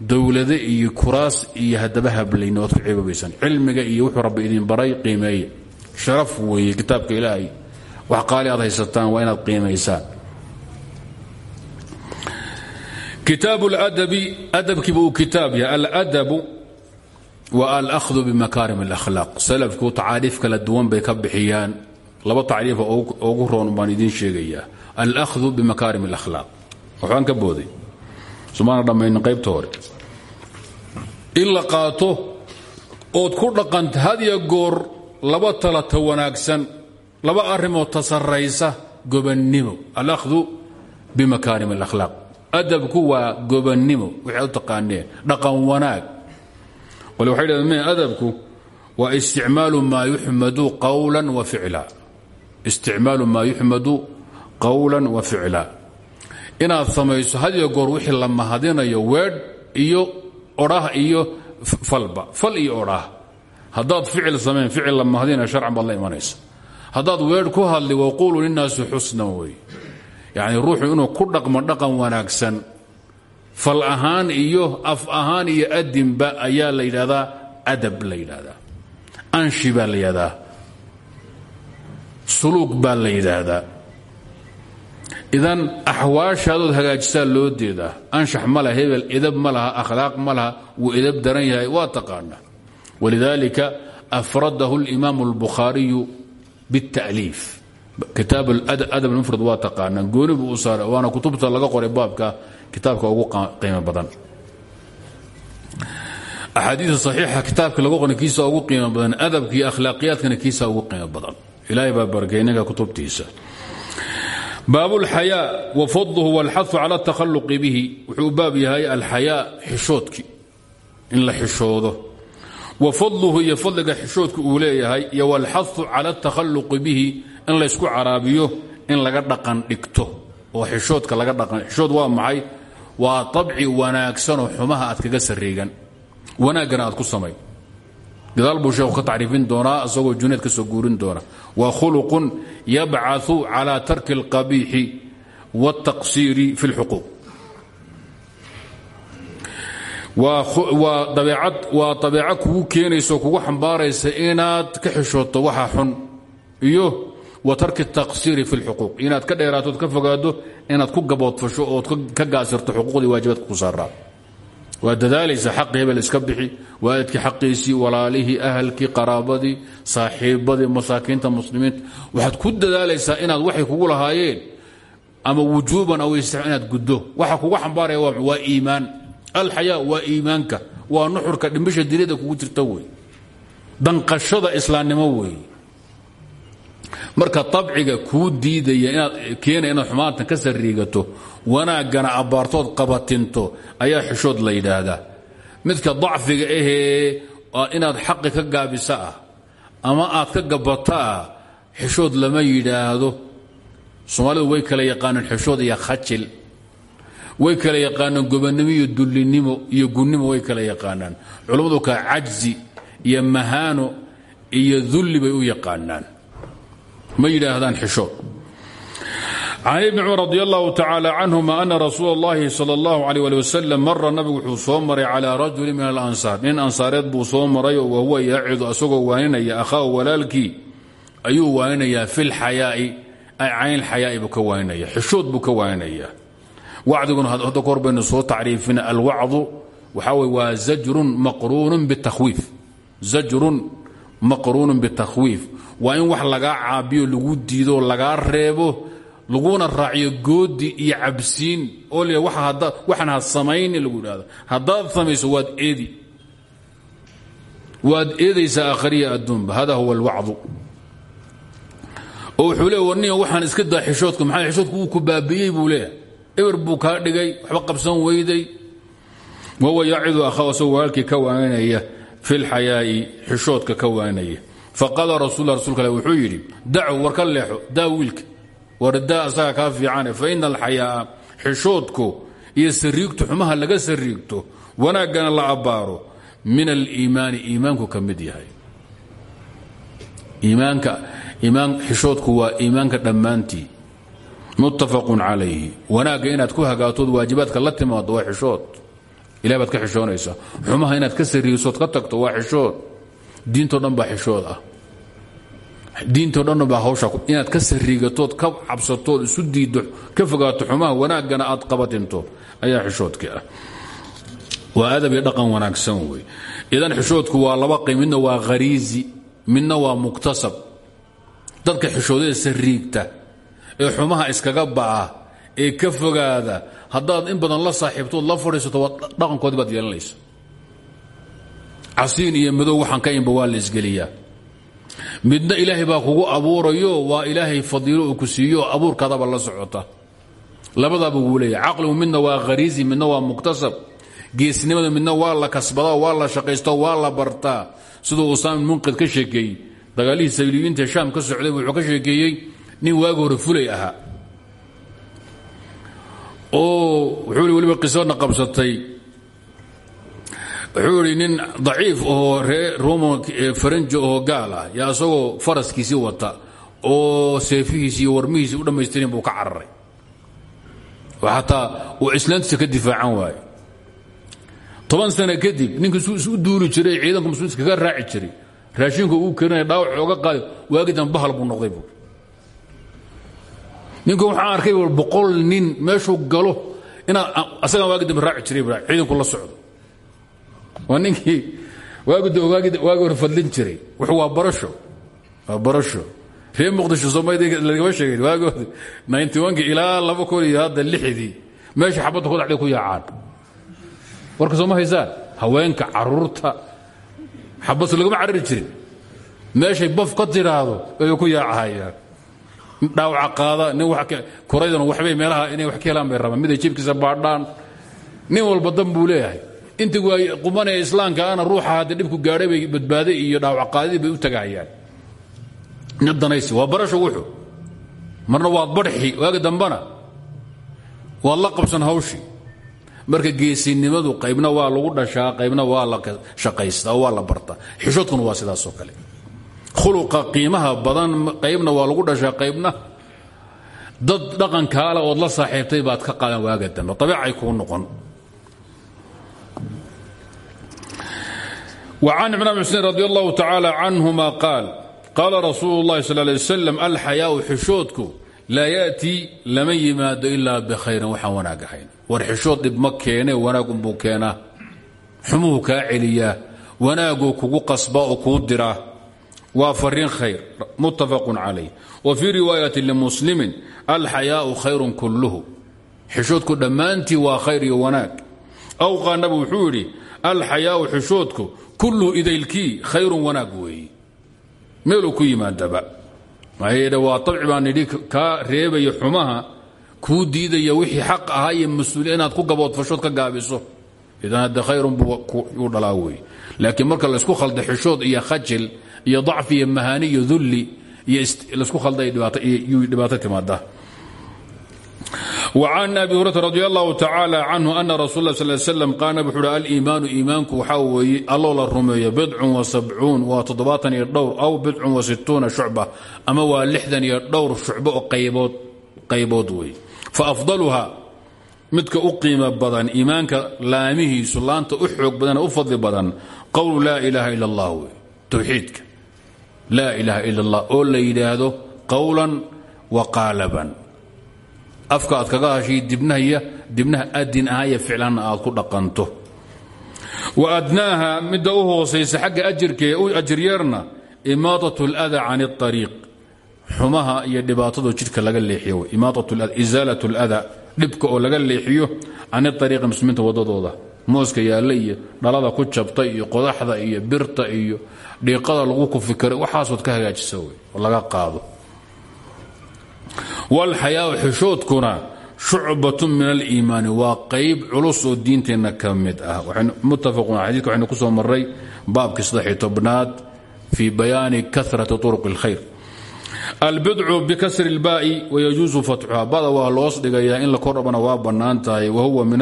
dowlade iyo kuraas iyo haddaba hablayna waad ku cilmiga iyo wuxuu rabbi idin baray qiimeeye. Sharaf weeye kitaabka ilaahay. Wax qaali aad haysataan waa inaad qiimaysaan kitaabu ladabi adabkiiba uu kitaab yahay. Aladabu wa alahdu bimakaarim اlakhlaaq salafku tacaariif kala laba tacriifa ugu roon baan idiin sheegayaa alahdu bimakaarim اlakhlaaq waxbaan ka booday sumaana dhammaynin qaybta hore. In la qaato ood ku dhaqanta hadya goor laba talata wanaagsan laba arrimood tasaraysa gobannimo. Alahdu bimakaarim اlakhlaaq adabku waa gobannimo waxay u taqaaneen dhaqan wanaag. Qole waxay dhahdeen me adabku waa isticmaalu maa yuxmadu qawla wa ficla isticmaalu maa yuxmadu qawla wa ficla. Inaad samayso hadiyo goor wixii la mahadinayo weedh iyo odhah iyo falba fal iyo odhah haddaad ficil samayn ficil la mahadinayo sharcan baad la imanaysa. Haddaad weedh ku hadli waquulu linnaasi xusnan wey. Yacni ruuxu inuu ku dhaqmo dhaqan wanaagsan fal ahaan iyo af ahaan iyo adinba ayaa la yidhahdaa adab la yidhaahdaa anshi baa la suluug baa la yidhaahdaa idan axwaashaadood hagaajisaa loo deedaa anshax ma laha hebel edab ma laha akhlaaq ma laha wuu edab daran yahay waa taqaana walidaalika afradahu اlimaamu اlbukhaariyu biاta'liif kitaab adab mufrad waa taqaanaan gooni buu u saaray waana kutubta laga qoray baabka kitaabka ugu qiimo badan axaadiia saxiixa kitaabka lagu qoray kiisa ugu qiimo badan adabka iyo akhlaaqiyaadkana kiisa ugu qiimo badan ilaahay baa barakay inaga kutubtiisa baab اlxayaa wa fadluhu wاlxahu cala اtakhaluqi bihi wuxuu baab yahay alxayaa xishoodkii in la xishoodo wa fadluhu iyo fadliga xishoodka uu leeyahay iyo wاlxahu cala اtakhaluqi bihi in laysku caraabiyo in laga dhaqan dhigto oo xishoodka laga dhaqan xishood waa maxay waa abci wanaagsanoo xumaha aad kaga sareegan wanaaggana aad ku samay gadaal buu sheekhu ka tacriifin doonaa isagoo junayd ka soo guurin doona wa khuluqun yabcau cala tarki اlqabiixi wاltaqsiiri fi اlxuquuq waa dabeecad kugu keenaysa oo kugu xambaaraysa inaad ka xishooto waxa xun iyo wa tarki الtaqsiiri fi اlxuquuq inaad ka dheeraatood ka fogaado inaad ku gaboodfasho ood ka gaasirto xuquuqdii waajibaadka ku saaraa waa dadaalaysa xaqi hebel iska bixi waalidkii xaqiisii walaalihii ahalkii qaraabadii saaxiibadii masaakiinta muslimiinta. Waxaad ku dadaalaysaa inaad waxay kugu lahaayeen ama wujuuban aw inaad guddo. Waxa kugu xambaaraya waa iimaan. Alxayaa waa iimaanka. Waa nuxurka dhimbisha diniyada kugu jirta marka abciga kuu diidaya inaad keenaya inaad xumaantan ka sariigato wanaaggana abbaartood qabatinto ayaa xishood la yidhaahdaa. Midka dacfiga ahee inaad xaqi ka gaabisa ah ama aad ka gabata ah xishood lama yidhaahdo. Soomaalidu way kala yaqaaneen xishood iyo khajil. Way kala yaqaanaan gobonnimo iyo dullinimo iyo gunnimo way kala yaqaanaan. Culummadu ka cajzi iyo mahaano iyo dulli bay u yaqaanaan. Ma yidhaahdaan xishood can ibni cumar radi allahu tacaala canhuma ana rasuula اllahi sal اllahu alيh ali wasalam mara nabigu wuxuu soo maray calaa rajuli min alansaar nin ansaareed buu soo maray wa huwa yaacidu asagoo waaninaya akhaahu walaalkii ayuu waaninayaa fi lxayaai cayn xayaai buu ka waaninaya xishood buu ka waaninaya wacdiguna hadda kahor baynu soo tacriifina alwacdu waxaa wey waa zajrun maqruunun bitakhwiif zajrun maqruunun bitakhwiif waa in wax lagaa caabiyo lagu diido lagaa reebo laguna raaciyo goodi iyo cabsiin. Oo waxaan ha samayni lagu idhahdo haddaad samayso waad eedi. Waad eedaysaa akhriya adduunba. Hada huwa alwacdu. Oo wuxuu le warniya waxaan iska daa xishoodka. Xishoodku ku baabi'iyey buu leeyahay. Buu kaa dhigay waxba qabsan weyday. Wahuwa ahaa asagoo walaalkii ka waanaya fi lxayaa'i xishoodka ka waanaya. Faqaala rasul rasulka wuxuu yidhi dacu war ka leexo daa war daa asaga kaa fiicane fa ina alxayaa'a xishoodku iyo sariigtu xumaha laga sariigto wanaaggana la abbaaro. Min aliimaani iimaanku ka mid yahay. Iimaanka iimaan xishoodku waa iimaanka dhammaantii. Muttafaqun calayhi. Wanaagga inaad ku hagaatood waajibaadka la timaado waa xishood. Ilahay baad ka xishoonaysaa. Xumaha inaad ka sariigsood ka tagto waa xishood. Diintoo dhan baa xishood ah diintoo dhan baa hawsha inaad ka sariigatood ka cabsatood isu diiddo ka fogaato xumaha wanaaggana aad qabatinto ayaa xishoodkii ah. Waa adab iyo wanaagsan wey idan xishoodku waa laba qey midna waa khariizi midna waa muktasab. Dadka xishoodada sariigta ee xumaha iskaga ba'a ee ka fogaada haddaad in badan la saaxiibtood la fadhiisato dhaqankoodii baad yeelanaysa casiin iyo madow waxaan ka inba waa la isgeliyaa midna ilaahay baa kugu abuurayo waa ilaahay fadiilo uu ku siiyo abuurkaadaba la socota. Labadaaba wuu leeyahy caqligu midna waa khariisi midna waa muktasab. Geesnimada midna waa la kasbadaa waa la shaqaysto waa la bartaa. Siduu usaam munqid ka sheekeeyey dagaalihii sayliyiinta shaam ka socday wuxuu ka sheekeeyey nin waagi hore fulay ahaa. Oo wuxuu weliba qisadna qabsatay wuxuu idhi nin daciif oo ree roma faranji oo gaal ah yaa isagoo faraskiisii wata oo seefihiisi iyo warmihiisii u dhammaystirin buu ka cararay. Oo xataa uu islaantiisa ka difaacan waayo. Toban sano kadib ninkii suu isu duuli jiray ciidanku muslimiinta kaga raaci jiray raashinka uu karinaya dhaawac ooga qaaday waagidan bahal buu noqday buu. Ninku waxaan arkay boqol nin meeshuu galo inaa asagaan waagi dambe raaci jiray ciidanku la socdo waa ninkii waagi hore fadlin jiray. Waa barasho. Waa barasho. Reer muqdisho soomaalida lagama sheegin waagooda ninty one ilaa laba kun iyo hadda lixdii meesha xabadda ku dhacday ku yaacaan. Warka sooma haysaan? Haweenka carruurta. Xabadsu lagama carari jirin. Meeshay baf ka tidhaahdo ayuu ku yaacahayaan dhaawaca qaada nin kuraydan waxbay meelaha inay wax ka helaan bay rabaan. Miday jibkiisa baadhaan. Nin walba dan buu leeyahay inta waa qumanaya islaamka ana ruuxa haddii dhibku gaadhay bay badbaaday iyo dhaawac qaadidii bay u tagahayaan danaysi waa barasho wuxuu marna waad barxi waagi dambana. Waad qabsan hawshii marka geesinimadu qaybna waa lagu dhashaa qaybna waa la shaqaystaa oo waa la bartaa xishoodkuna waa sidaasoo kale. Khuluqa qiimaha badan qaybna waa lagu dhashaa qaybna dad dhaqankaale ood la saaxiibtay baad ka qaadan waaga dambe. Abiicay kuu noqon وعن عمران بن حسين رضي الله تعالى عنهما قال قال رسول الله صلى الله عليه وسلم الحياء xishoodku laa yأتي lama yimaado ilaa bkhayrin waxaan wanaag ahayn war xishood dhib ma keene wanaagunbuu keenaa xumuhu kaa celiyaa wanaaguu kugu qasba oo kuu diraa waa fariin khayr muttafaq calayh wa fii riwaayati limuslimin alxayaau khayrun kulluhu xishoodku dhammaantii waa khayr iyo wanaag awqaa nabi wuxuu yidhi alxayaau xishoodku kulluhu idaylkii khayrun wanaag weeye meeluu ku yimaadaba. Maxaa waa abci baan nidhi kaa reebaya xumaha kuu diidaya wixii xaq ahaa iyo mas'uuliya inaad ku ka gaabiso. Idan hadde khayrun buu dhalaa wey laakiin marka laysku khalda xishood iyo khajil iyo dacfi iyo mahaani iyo dulli iyo laysku khalda dhibaato timaada وعن أبي هريرة رضي الله تعالى عنه أن رسول الله صلى الله عليه وسلم قال نبي حول الإيمان إيمانك وحاوي الله الرمي بضع وسبعون وتضباطا يدور أو بضع وستون شعبة أما واللحدا يدور شعبة قيبود قيبود وي فأفضلها midka u qiimo badan iimaanka laamihiisu laanta u xoog badan u fadli badan qowlu laa ilaaha ila allah wey towxiidka laa ilaaha ila allah oo la yidhaahdo qowlan wa qaalaban afka aad kaga hashay dibnahaya dibnaha adin aha iyo ficlanna aad ku dhaqanto wa adnaaha midda u hoosaysa xagga ajirkee u ajiryeerna imaadat اlada can اطariiq xumaha iyo dhibaatado jidhka laga leexiyo isaalat اlada dhibka oo laga leexiyo can ariiqi muslimiinta wadadooda mooska yaalla iyo dhalada ku jabta iyo qodaxda iyo birta iyo dhiiqada lagu kufikara waxaasood ka hagaajisa wey oo laga qaado wاlxayaau xishoodkuna shucbatun min aliimaani waa qayb culus oo diinteenna ka mid ah muttafaqun xadidka waxaynu ku soo maray baabkii saddex tobnaad fii bayaani karati طurq اlkhayr albidcu bikasri اlbaai wayajuusu fatxuha bada waa loos dhigayaa in la kordhabana waa bannaan tahay wahuwa min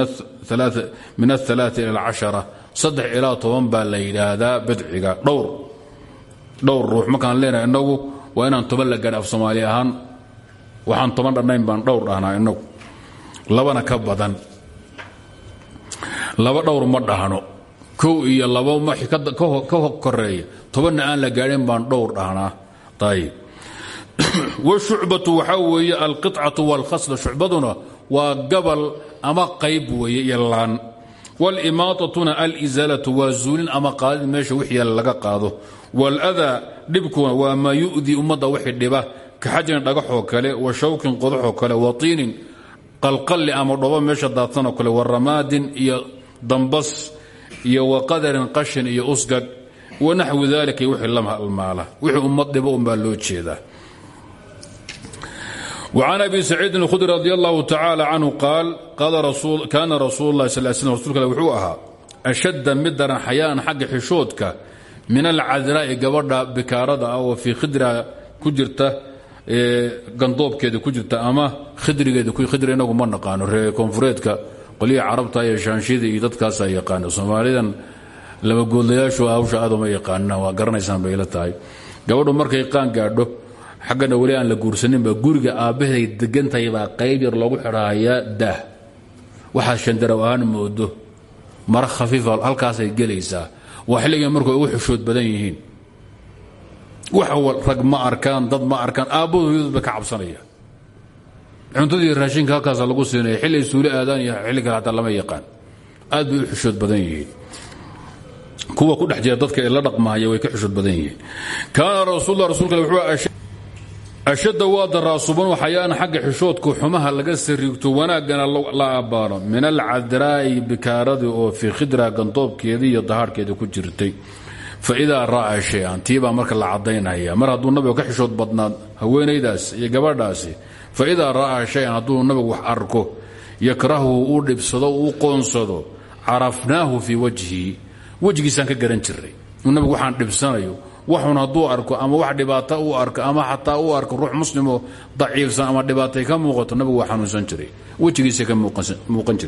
aلثalaaث ilى اlcashara saddex ilaa toban baa la yidhaahdaa bidciga dhowr dhowr ruux markaan leenahay inagu waa inaan toban la gaadha af soomaali ahaan waxaan toban dhannayn baan dhowr dhahnaa inagu labana ka badan laba dhowr ma dhahno kow iyo laba maxi ka koreeya tobanna aan la gaadhin baan dhowr dhahnaa ayib wshucbatu waxaa weeye alqicatu wاlkhasla shucbaduna waa gabal ama qayb weeye iyo laan wاlimaaطatuna alizaalatu waa zuulin ama qaadid meesha wix yaala laga qaado wاlأdaa dhibkuna waa maa yu'dii ummadda wixii dhiba ka xajrin dhagaxoo kale wa shawkin qodaxoo kale wa tiinin qalqalli ama dhobo meesha daadsanoo kale wa ramaadin iyo dambas iyo wa qadarin qashin iyo usgag wanaxwi dalika iyo wixii lamaalmaala wixii ummad dhibo unbaa loo jeedaa وعن أبي سعيد الخdري رضي الله تعالى عنه قال كان رsuuل الlah صل سلم رsulk wuxuu ahaa أشhada mid daran xayaan xagga xishoodka min alcadraa'i gabadha bikaarada ah oo fii khidra ku jirta gandoobkeeda ku jirta ama khidrigeeda khidri inagu ma naqaano. Reer koonfureedka qolihii carabta iyo shaanshida iyo dadkaasaa yaqaano. Soomaalidan laba goodlayaashu hawsha aaduma yaqaanaan waa garanaysaan bay la tahay. Gabadhu markay qaan gaadho xaggana weli aan la guursaninba guriga aabbahay degantahay baa qayb yar loogu xidhahayaa daah waxaad shandaraw ahaan moodo mara khafiifa halkaasay gelaysaa. Waa xilligay markay ugu xishood badan yihiin wax rag ma arkaan dad ma arkaan bay ka cabsanaya. Cuntadii raashinka halkaasa lagu siinaya xilay suuli aadaan iyo xilli kale hataa yaqaan. Aad bay u xishood badan yihiin. Kuwa ku dhex dadka ee la dhaqmahaya way ka xishood badan yihiin. Kaana rasuullah rasuulka wuxuu ashadda waa daraasuban waxayaan xagga xishoodku xumaha laga sariigto wanaaggana la abbaano min alcadraa'i bikaaradii oo fii khidra gandoobkeedii iyo dahaarhkeeda ku jirtay faidaa ra'aa shay-an tii baa marka la caddaynaya. Mar hadduu nabiga ka xishood badnaad haweenaydaas iyo gabadhaasi faidaa ra'aa shay-an hadduu nabigu wax arko yakrahuhu uu dhibsado uu qoonsado carafnaahu fii wajhi wejigiisaan ka garan jiray nabigu waxaan dhibsanayo waxun hadduu arko ama wax dhibaata uu arko ama xataa uu arko ruux muslimoo daciifsan ama dhibaatay ka muuqato nabigu waa xanuunsan jiray. Wejigiisa ka muuqan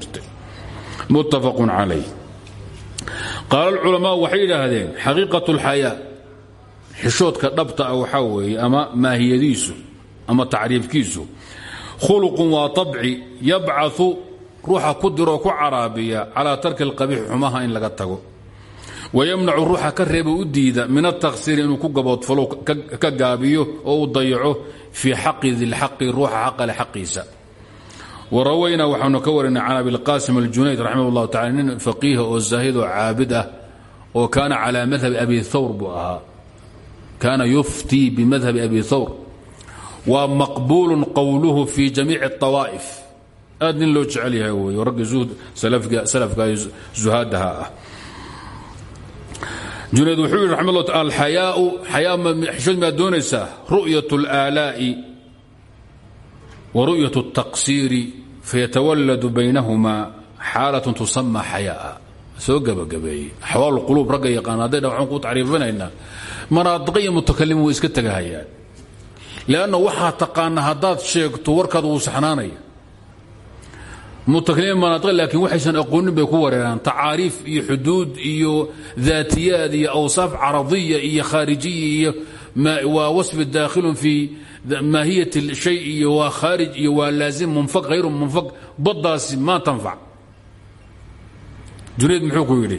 qaala alculamaa waxay yidhaahdeen xaqiiqat اlxayaa xishoodka dhabta ah waxaa weeye ama maahiyadiisu ama tacriifkiisu khuluqun waa طabci yabcau ruuxa ku diroo ku caraabiya calaa tarki اlqabiix xumaha in laga tago wayamnacu ruuxa ka reeba u diida min atakhsiiri inuu ku gaboodfalo ka gaabiyo oo u dayaco fii xaqi dilxaqi ruuxa xaqale xaqiisa warawaynaa waxaanu ka warinay can abiqaasim aljunayd raximah llahu taala nin faqiiha oo zaahid oo caabid ah oo kaana calaa madhabi abi thawr buu ahaa. Kaana yuftii bimadhabi abi thawr. Waa maqbuulun qowluhu fii jamiici awaa'if aad nin loo jecel yahay wey ragga salafka zuhaadaha ah. Junayd wuxuu yidhi raxma llah taala alxayaau xayaa xishad maad doonaysaa? Ru'yat اlaalaai wa ru'yat اtaqsiiri fayatawalladu baynahumaa xaalatun tusama xayaaa soo gebagabeeyey axwaal quluub ragga yaqaan hadday dha waxaan kuu tacriifinaynaa manaadiqa iyo mutakallim way iska tegahayaan leanna waxaa taqaana haddaad sheegto warkaad wuu saxnaanaya mutakalimiin manaadiqa laakiin waxaysan aqoonin bay ku wareeraan tacaariif iyo xuduud iyo daatiyaad iyo awsaaf caradiya iyo khaarijiya iyo waa wasfi daakhilun fii maahiyat shay iyo waa khaarij iyo waa laazim munfaq hayru munfaq baddaasi maa tanfac junayd muxuu ku yidhi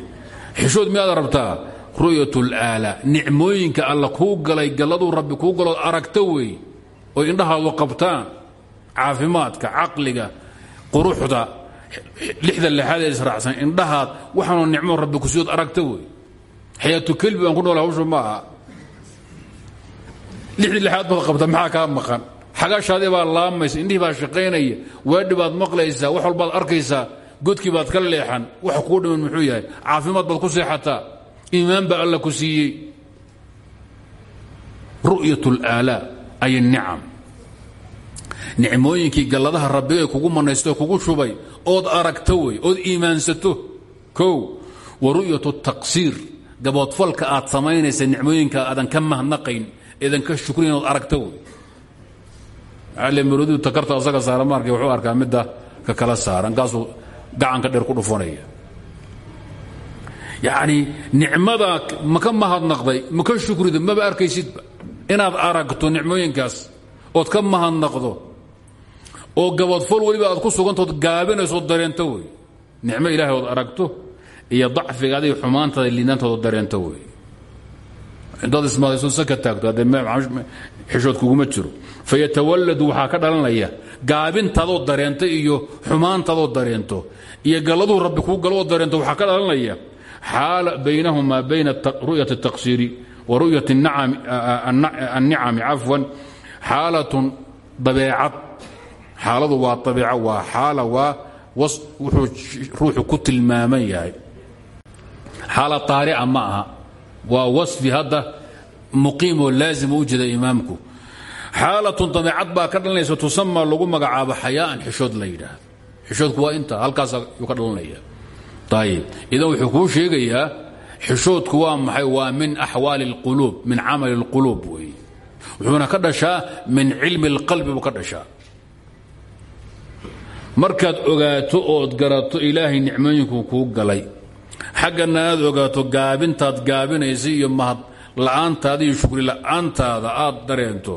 xishood miyaad rabtaa ru'yat اlaala nicmooyinka alla kuu galay galladuu rabbi kuu galood aragta weey oo indhahaadu qabtaan. Caafimaadka caqliga quruxda lixda lexaadee israacsan indhahaad waxaanoo nicmo rabbi ku siyood aragta wey. Xayaatu kelbi baan ku nool hawshu ma aha lixdii lixaad baad qabta maxaa kaa maqan xagaashaadii baa laamaysa indhihii baa shaqaynaya waadhi baad maqlaysaa wax walbaad arkaysaa godkii baad ka leexan waxa kuu dhiman muxuu yahay caafimaad baad ku seexataa iimaan baa alla ku siiyey ru'yat alaalaa ay anicam nicmooyinkii galladaha rabbigay kugu manaysto kugu shubay ood aragto wey ood iimaansato kow wa ru'yat taqsiir gaboodfalka aad samaynaysa nicmooyinka aadan ka mahnaqayn eedan ka shukrin ood aragto. Wey almrdu takarta asaga saara wuxuu arkaa midda ka kala saaran kaasuu gacanka dheer ku dhufanaya. Yacni nicmadaa maka mahadnaqday maka shukrida maba arkaysidba inaad aragto nicmooyinkaas ood ka mahadnaqdo oo gaboodfol weliba aad ku sugantood gaabinayso dareento wey nicmo ilaahay ood aragto iyo dacfigaada iyo xumaantaada liinaantooda dareento wey intaad ismaadayso saka taagto haddee xishood kuguma jiro fayatawalladu waxaa ka dhalanaya gaabintaadoo dareento iyo xumaantaadoo dareento iyo galladuu rabbi kuu galoo dareento waxaa ka dhalanaya xaala baynahumaa bayna ru'yat الtaqsiiri wa ru'yat الnicami cafwan xaalatun dabeecad xaaladu waa abiico waa xaala waa wuxuu ruuxu ku tilmaaman yahay xaala taarica ma aha waa wasfi hadda muqiimoo laazima u jeeda imaamku xaalatun dabeecad baa ka dhalanaysa tusama lagu magacaabo xayaaan xishood la yidhaahdo xishoodku waa inta halkaas yuu ka dhalanaya ayib idan wuxuu kuu sheegayaa xishoodku waa maxay waa min axwaali اlquluub min camali اlquluub wey wuxuuna ka dhashaa min cilmi اlqalbi buu ka dhashaa markaad ogaato ood garato ilaahay nicmooyinkuu kuu galay xaggana aad ogaato gaabintaad gaabinaysa iyo mahad la'aantaada iyo shukri la'aantaada aad dareento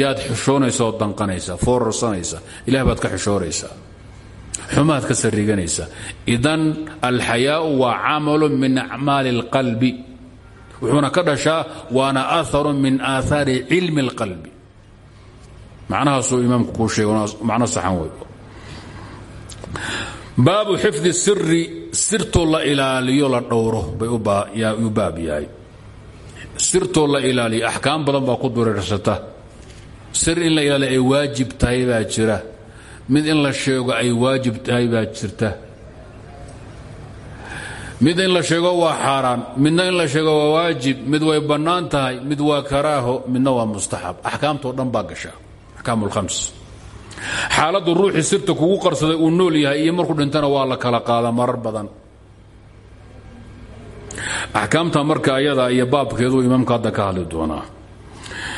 yaad xishoonaysa oo danqanaysa foorarsanaysa ilah baad ka xishooraysaa xumaad ka sariganaysa idan alxayaau waa camalu min acmaali اlqalbi wuxuuna ka dhashaa waana aharu min aahaari cilmi اlqalbi macnahaasuu imaamku kuu sheega macno saxan wey baabu xifdi siri sirtoo la ilaaliyo la dhowro. Bayuu baab yahay. Sirtoo la ilaaliyo axkaam badan baa ku dureersata sir in la ilaaliyo ay waajib tahay baa jira. Mid in la sheego ay waajib tahay baa jirta. Mid in la sheego waa xaaraan midna in la sheego waa waajib. Mid way bannaan tahay mid waa karaaho midna waa mustaxab. Axkaamtoo dhan baa gasha axkaam lhams xaaladdu ruuxii sirta kugu qarsaday uu nool yahay iyo markuu dhintana waa la kala qaada marar badan. Axkaamta marka ayada iyo baabkeedu imaamka hadda ka hadli doonaa.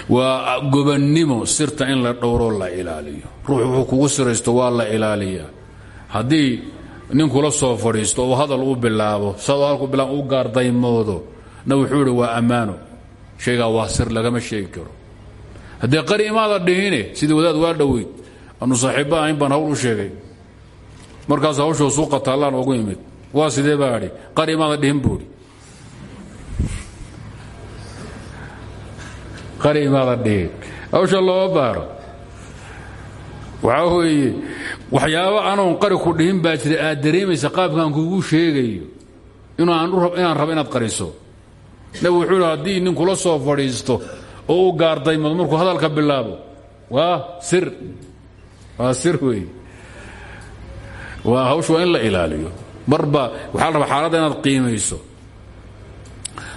Waa gobannimo sirta in la dhowroo la ilaaliyo. Ruux wuxuu kugu siraysto waa la ilaaliyaa. Haddii ninkula soo fadhiisto uu hadal u bilaabo sadoo halku bilaab u gaardaymoodo na wuxuu idhi waa ammaano. Shaygaa waa sir lagama sheegi karo. Haddee qari imaada dhihine sidii wadaad waa dhoweyd anu saaxiibba ahayn baan hawl u sheegay. Markaas hawshoo suuqa taallaan ogu imid waa sidee baa idhi? Qari imaada dhihin buudhi qari imaada hawsha looma baaro. Waxaa waxyaabo anoon qari ku dhihin baa jira aad dareemaysa qaabkaan kugu sheegayo. Inaan rabo inaad qariso. Nabig wuxuu hi haddii nin kula soo fadhiisto oo u gaardaymado markuu hadalka bilaabo waa sir waa sir wey waa hawshu waa in la ilaaliyo. Marba waxaa la rabaa xaaladda inaad qiimayso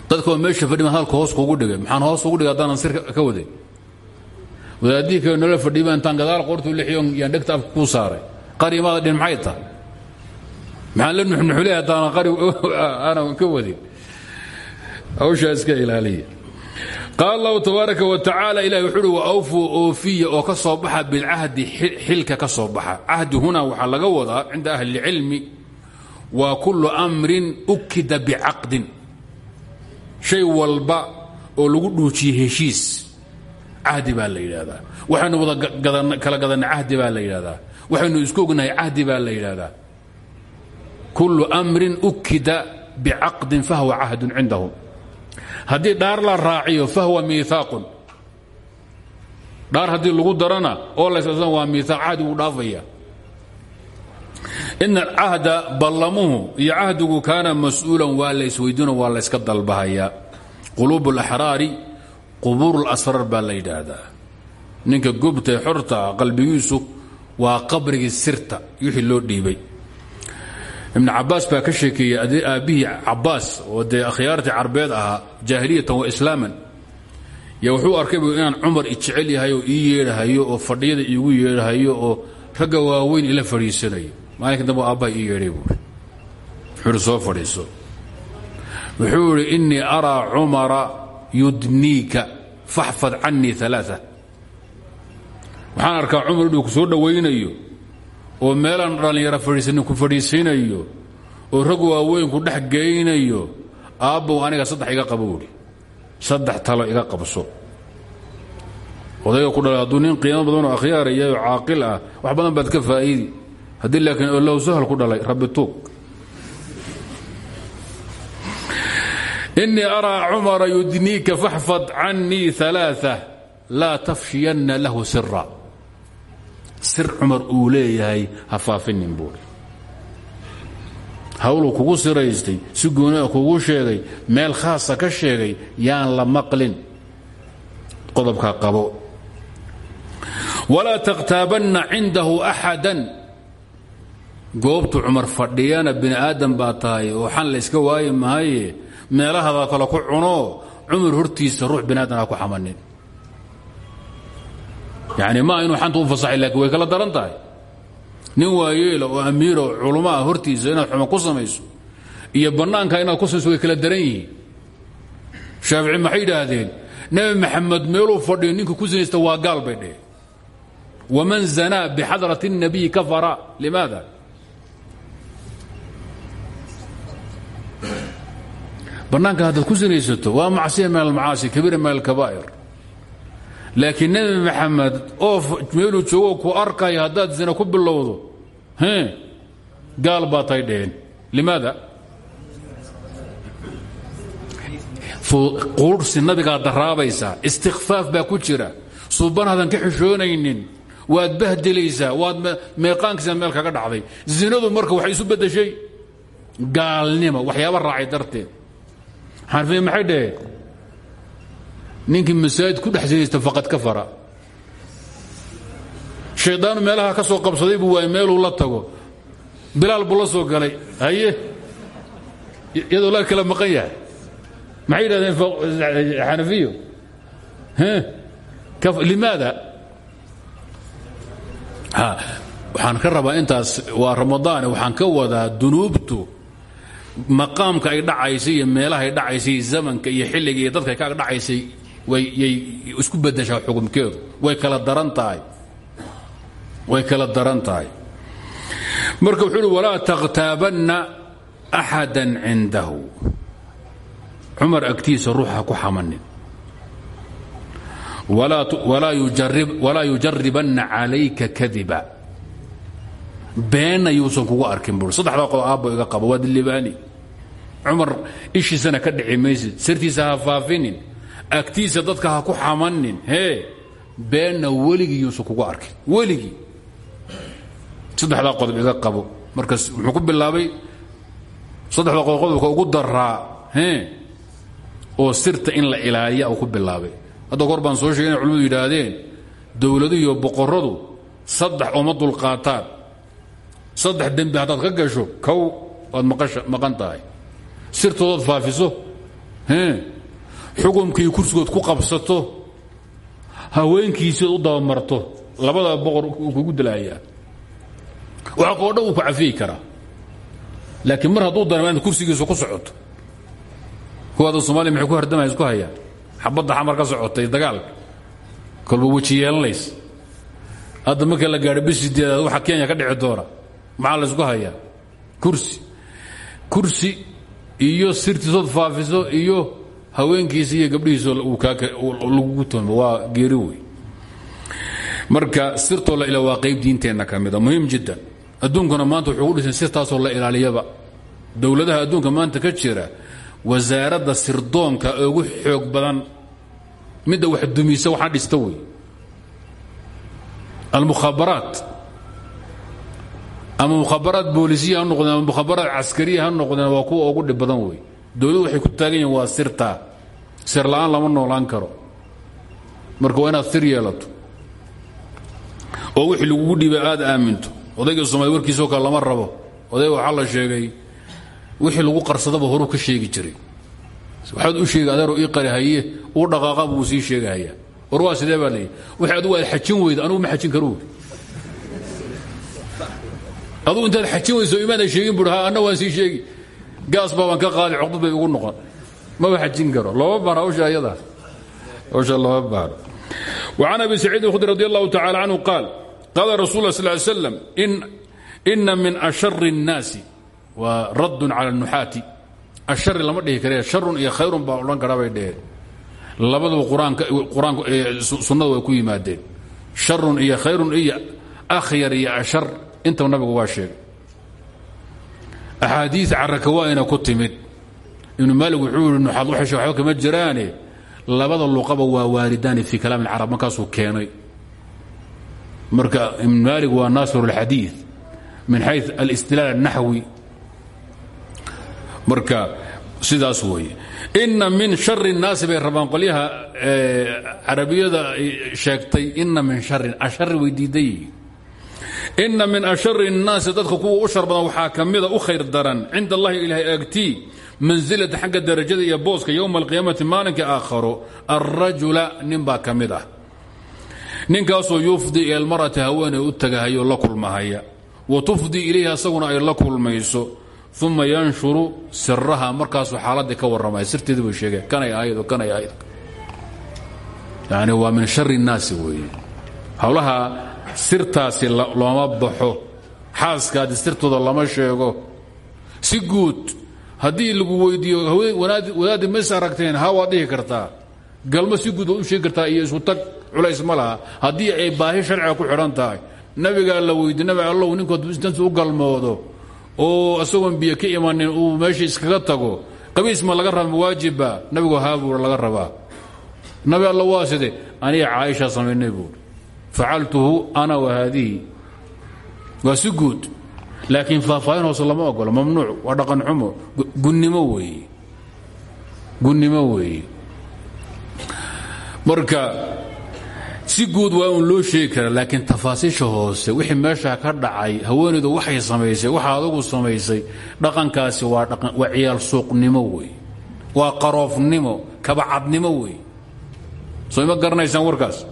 dadkoo meesha fadhima hadalka hoos kugu dhigay. Maxaan hoos ugu dhigay haddaanan sir ka waday? Wadaadihii kale nala fadhiiba intaan gadaal qortuu lixiyon yaan dhegta afka kuu saaray. Qari imaada dhin maxay tahay? Maxaan la nuxnuxuley haddaanan qari aanan ka wadin. Hawshaa iska ilaaliya qaal allahu tabaaraka wa tacaala ilahi wuxuu uhi wa awfuu oofiya oo ka soo baxa bilcahdi xilka ka soo baxa. Cahdi hunaa waxaa laga wadaa cinda ahli اlcilmi waa kullu amrin ukida bicaqdin shay walba oo lagu dhuujiyey heshiis cahdi baa la yidhaahdaa. Waxaynu wada kala gadanay cahdi baa la yidhahdaa waxaynu isku ognahay cahdi baa la yidhahdaa kullu amrin ukida bicaqdin fahwa cahdun cindahum haddii dhaar la raaciyo fahwa miiaaqun dhaar haddii lagu darana oo layssan waa miiaaq cahdi dhaafaya. Ina alcahda ballamuhu iyo cahdigu kaana mas'uulan waa laysweydiino waa layska dalbahayaa quluub اlaxraari qubuur اlasraar baa la yidhaahdaa. Ninka gobtae xorta qalbigiisu waa qabrigii sirta wixii loo dhiibay ibn cabaas baa ka sheekeeyey aabbihii cabaas oo dee akhyaartii carbeed ahaa jaahiliyatan wa islaaman. Y wuxuu arkay inaan cumar ijecel yahay oo ii oo fadhiyada iigu yeedhahayo oo ragga waaweyn ila fadhiisanayo maalinka dambe aabbaha ii yeedhay buui wuxuu soo fadhiiso. Wuxuu idhi innii araa cumara yudniika faxfad canii waxaan arkaa cumar inuu ku soo dhowaynayo oo meelaan dhallinyaro ku fadhiisinayo oo rag waaweyn ku dhex geynayo aabbow aniga saddex iga qabo buuhi saddex talo iga qabso. Odayga ku dhalay hadduu nin qiimo badan oo akhyaaraya oo caaqil ah wax badan baad ka faa'iidi. Haddii laakiin ollow sahal ku dhalay rabbi tuug. Innii araa cumara yudniika faxfad canii aaaa laa tafshiyanna lahu sira sir cumar uu leeyahay ha faafinin buuri. Hawluu kugu siraystay si gooniga kugu sheegay meel khaasa ka sheegay yaan la maqlin. Qodobkaa qabo. Walaa takhtaabanna cindahu axadan. Goobtu cumar fadhiyana bini aadam baa tahay oo xan layska waayi mahaye meelahada kale ku cuno. Cumar hortiisa ruux bini aadan ha ku xamanin yani ma inuu xanta u fasaxay laakiin way kala daran tahay. Nin waayeela oo amiira oo culummo ah hortiisa inaad xuma ku samayso iyo bannaanka inaad ku samayso kala daran yihiin. Shaafici maxay yidhaahdeen? Nebi maxamed meeluu fadhiyo ninka ku sinaysta waa gaal bay dheheen waman zanaa bixadrati الnabiyi kafara limaada? Bannaanka haddaad ku sinaysato waa macsiya min almacaasi kabiira min alkabaa'ir laakiin nebi maxamed oo meeluu joogo ku arkaya haddaad zina ku bilowdo gaal baa tay dheheen. Limaada? Quurhsi nabigaa daraabaysaa istikfaaf baa ku jira. Suuban hadan ka xishoonaynin waad bahdelaysaa waad meeqaankiisa meel kaga dhacday. Zinadu marka waxay isu beddeshay. Gaalnimo waxyaaba raacay darteed. Xanfiya maxay dhaheen ninkii masaajid ku dhex sinaysta faqad ka fara shaydaanu meelaha ka soo qabsaday buu waayey meeluu la tago. Bilaal buu la soo galay. Haye? Iyadoo la kala maqan yahay. Maxay yidhahdeen xanafiyo? Limaada? Waxaan ka rabaa intaas waa ramadaane waxaan ka wadaa dunuubtu. Maqaamka ay dhacaysay iyo meelaha ay dhacaysay zamanka iyo xilliga iyo dadka ka dhacaysay wayay isku bedeshaa xukumkeedu. Way kala daran way kala daran marka wuxuu uhi walaa takhtaabanna axada cindahu. Cumar agtiisa ruuxa ku xamanin. Walaa yujaribanna calayka kadiba. Beenna yuusan kugu arkin buui saddexdaa qodob aabbo iga qaba waa dilibaani cumar ishiisana ka dhici sirtiisa ha faafinin agtiisa dadka ha ku xamanin hee beenna weligii yuusan kugu arkin weligii. Saddexdaa qodob iga qabo. Markaas muxuu ku bilaabay saddexda qodob ugu daraa hee oo sirta in la ilaaliya uu ku bilaabay. Hadda baan soo sheegay inay culimadu yidhaahdeen iyo boqoradu saddex ooma dulqaataan. Saddex dembi haddaad ka gasho kow waad maqan tahay. Sirtoodaad faafiso xukumkii kursigood ku qabsato haweenkiisiood u dabamarto labada boqor uu kugu waxa dhan uu ku cafiyi karaa. Laakiin mar hadduu dareema inaad ku socoto kuwaada somaaliya maxay ku hardamaya isku hayaan xabadda xamar ka socotay dagaalka kolba weji yeelanays hadda marka la waxa kenya ka dhici doona. Maxaa la ysku hayaa? Kursi. Kursi iyo sirtiisood faafiso iyo haweenkiisa iyo gabdhihiiso lagugu toomo waa geeri wey marka sirtoo la ila waa qayb diinteenna ka mida muhiim jiddan. Adduunkuna maanta wuxuu ku dhisan sirtaasoo la ilaaliyaba. Dowladaha adduunka maanta ka jira wasaaradda sirdoonka ugu xoog badan midda wax dumisa waxaa dhista wey almukhabaraat ama mukhabaraat boolisiya ha noqdeen ama noqdeen waa kuwa ugu dhib badan wey dowladdu waxay ku taagan yihiin waa sirtaa sir la'aan lama noolaan karo. Marka waa inaad sir yeelato. Oo wixii lagugu dhiiba aad aaminto. Odayga soomaliya warkiisoo kale lama rabo. Odayga waxaa la sheegay wixii lagu qarsadaba horuu ka sheegi jiray. Waxaad u sheegi adeero ii qari haye uu dhaqaaqa buu sii sheegahayaa war waa sidee baa leeyahy wixii adugu aad xajin weyda anugu ma xajin karo adugu intaad xajin weyso imaadan sheegin bui ha anna waan sii sheegi gaas baa baan ka qaadi coqdad bay ugu noqon maba xajin karo looma baana hawsha ayadaa hawsha looma baano وعن أبي سعيد الخدري رضي الله تعالى عنه قال قال رسول الله صلى الله عليه وسلم إن, إن من أشر الناس ورد على النحاة الشر لما dhihi kare شhar iyo khayr baa odhan kara bay dheheen labadaba quraanku sunnada way ku yimaadeen sharun iyo khayrun iyo akhyar iyo ashar intaba nabigu waa sheegay axaadiid carakawaa'ina ku timid ibnu maalig wuxuu yihi nuxaad waxay waxba kama jiraane labada luqaba waa waalidaani fi kalaam اlcarab markaasuu keenay marka ibn maalig waa naasir اlxadiiث min xay alistilaal الnaxwi marka sidaas weeye ina min shari الnaasi bay rabaan qolyaha carabiyada sheegtay ina min sharin ashari way diidan yihiin ina min ashari الnaasi dadka kuwa u shar badan waxaa ka mida u khayr daran cinda allahi ilahay agtii mansilata xagga darajada iyo booska yowma alqiyaamati maalinka aakharo alrajula nin baa ka mid ah ninkaasoo yufdi ila almar'ati haweenay u tagahaya oo la kulmahaya wa tufdi ilayhi asaguna ay la kulmayso uma yanshuru siraha markaasuu xaaladii ka warramaya sirteedii buu sheegay kanay ahayd oo kanay ahayd yani waa min shari الnaasi weeye howlaha sirtaasi looma baxo. Xaaskaadi sirtooda lama sheego. Si guud haddii lagu weydiiyo wadaaddi mays aragteen ha waad dhihi kartaa. Galmo si guud waad u sheegi kartaa iyo isu tag culays ma laha. Haddii ay baahi sharciga ku xidhan tahay nabigaa la weydiy nabi allow ninkood intansu u galmoodo oo isagoon biyo ka imanin uu meesha iskaga tago qabiis ma laga raba waajiba nabigu haabuur laga rabaa. Nabi alla waa side aniga caaisha samaynay buuri facaltuhu ana wa haadihi waa si guud. Laakiin faahfaahin hoose lama ogolo mamnuuc. Waa dhaqan xumo. Gunnimo weeye gunnimo weeye marka si guud waa un loo sheegi kara laakiin tafaasiisha hoose wixii meesha ka dhacay haweenaydu waxay samaysay waxa adugu samaysay dhaqankaasi waa waa ciyaal suuqnimo wey. Waa qaroofnimo kabacadnimo wey. Soo ima garanaysaan warkaas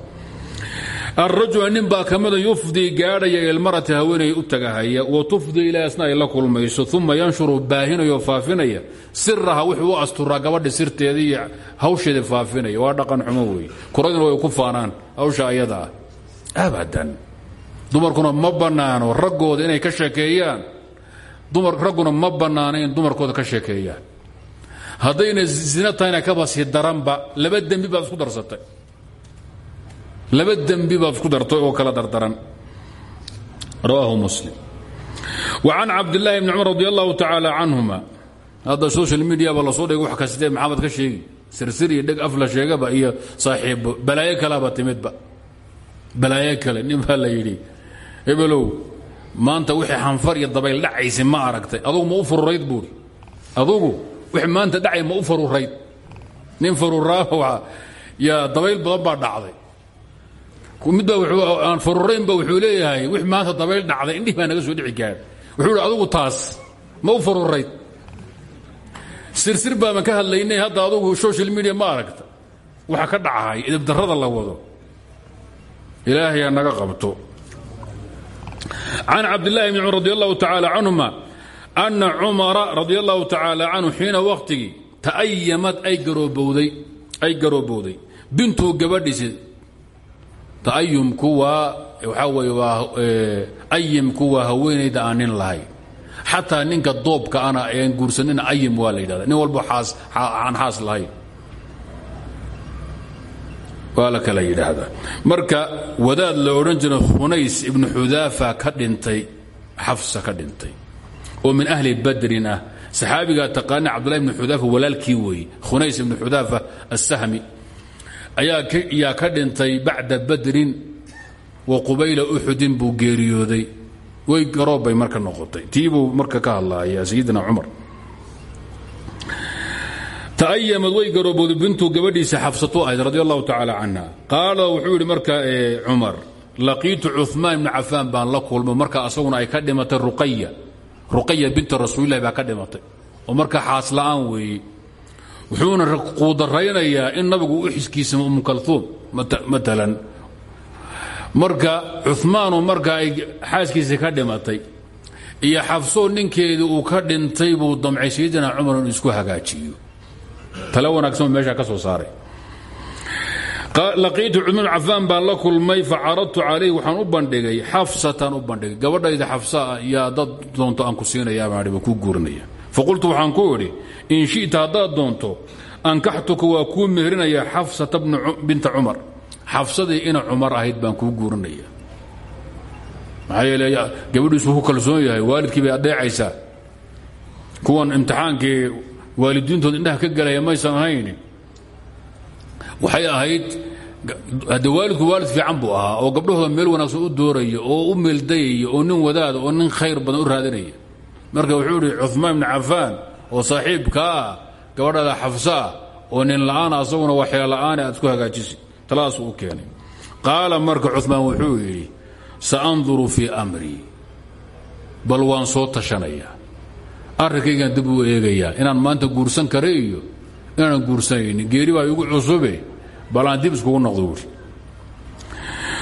arajula nin baa ka mida yufdii gaadhaya ilmarati haweenay u tagahaya wa tufdii ilaa asna ay la kulmayso uma yanshuru baahinayo faafinaya siraha wuxuu u asturaa gabadha sirteeda iyo hawsheeda faafinaya waa dhaqan xumo wey kuradina way ku faanaan hawsha ayada ah abadan dumarkuna ma bannaano raggooda inay ka sheekeeyaan ragguna ma bannaano in dumarkooda ka sheekeeyaan haddayna daranba laba dembi baad isku laba dembi baad isku dartay oo kala dardaran. Rawaahu muslim. Wa can cabdillaahi bni cumar radi allahu tacaala canhuma. Hadda social media ba la soo dhigay wax kastee maxamed ka sheegi. Sirsir iyo dheg af la sheegaba iyo saaxiibbo balaayo kalaba timidba. Balaayo kale nin baa la yidhi hebelow maanta wixii xanfar iyo dabayl dhacaysa ma aragtay. Adugu ma u fururayd buuri. Adugu wixii maanta dhacay ma u farurayd nin faruraa yaa dabayl badan baa dhacday midba aan faruraynba wuxuu leeyahay wix maanta dabayl dhacday indhihi baa naga soo dhici gaadh wuxuu hi adugu taas ma u farurayd sirsir baaban ka hadlaynay hadda adugu social media ma aragta. Waxa ka dhacahay idibdarrada la wado. Ilaahay aa naga qabto. Can cabdillaahi bni cumar radi allahu tacaala canhuma ana cumara radi allahu tacaala canhu xiina wakhtigii ta'ayamad ay garoobowday bintuu gabadhiisi ta'ayumku waa waxaa weye waa ayimku waa haweenayda aan nin lahayn xataa ninka doobka ana aan guursanina ayim waa la yidhahda nin walba aan xaas lahayn. Waa la kala yidhaahdaa. Marka wadaad la odhan jira khunays ibnu xudaafa ka dhintay xafsa ka dhintay oo min ahli badrin ah. Saxaabigaa taqaana cabdullahi ibnu walaalkii weeye khunays ibnu xudaafa assahmi ayaa ka dhintay bacda badrin wa qubayla uxudin buu geeriyooday. Way garoob bay marka noqotay. Tii buu marka ka hadlaaya sayidina cumar. Ta'ayamad way garoobowday bintu gabadhiisa xafsatu ahayd radi allahu tacaala canha qaala wuxuu yidhi marka cumar laqiitu cumaan ibnu cafaan baan la kulmo marka asaguna ay ka dhimatay ruqaya ruqaya binta rasuulilahi baa ka dhimatay. Oo marka xaas la'aan weeye wuxuuna quudaraynayaa in nabigu u xiskiisamo umu kaltuum maalan marka cumaanu marka ay xaaskiisii ka dhimatay iyo xafsoo ninkeedii uu ka dhintay buu damcay sayidina cumar inuu isku hagaajiyo. Tale wanaagsan meeshaa ka saaray. Laqiitu cumaan cafaan baan la kulmay facaradtu calayh waxaan u bandhigay xafsataan u bandhigay. Gabadhayda xafsaa yaa dad doonto aan ku siinayaa baan kuu guurinaya faqultu waxaan ku idhi in shi'ta haddaad doonto ankaxtuka waa kuu mehrinayaa xafsata binta cumar. Xafsadii ina cumar ahayd baan kuu guurinaya maxaa yeele gabadhiisu ku kalsoon yahay waalidkii bay adeecaysaa kuwan imtixaankii waalidiintood indhaha ka gelaya maysan ahayn waxay ahayd hadde waalid fiican buu ahaa oo gabdhahooda meel wanaagsan u dooraya oo u meeldayaya oo nin wadaada oo nin khayr badan u raadinaya. Marka wuxuu idhi cumaan ibni cafaan oo saaxiibkaa gabadhaada xafsaa oo nin la'aana asaguna waxyaa la'aane aad isku hagaajisi taladaasuu u keenay. Qaala marka cumaan wuxuu yidhi saanduru fii amrii bal waan soo tashanayaa. Arrinkaygaan dib uu eegayaa. Inaan maanta guursan kara iyo inaanan geeri baa igu cusube bal aan dib iskugu noqdo buuri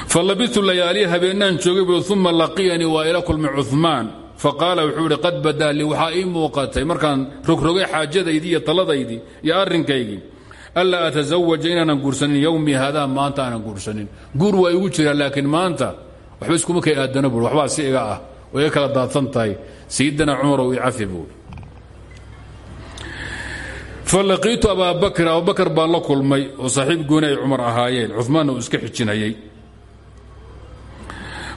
falabitu layaaliya habeennaan joogay bui uma laqiyanii waa ila kulmay cumaan faqaala wuxuu idhi qad badaa lii waxaa ii muuqatay markaan rogrogay xaajadaydii iyo taladaydii iyo arrinkaygii anlaa atazawaja inaanan guursanin yowmii haadaa maanta aanan guursanin. Guur waa igu jiraa laakiin maanta waxba iskuma kay aadano buui waxbaa si iga ah oo iga kala daadsan tahay sayidina cumarow icafi buui falaqiitu abaa bakr abubakar baan la kulmay oo saaxiib gooni ay cumar ahaayeen cumaanna uu iska xijinayay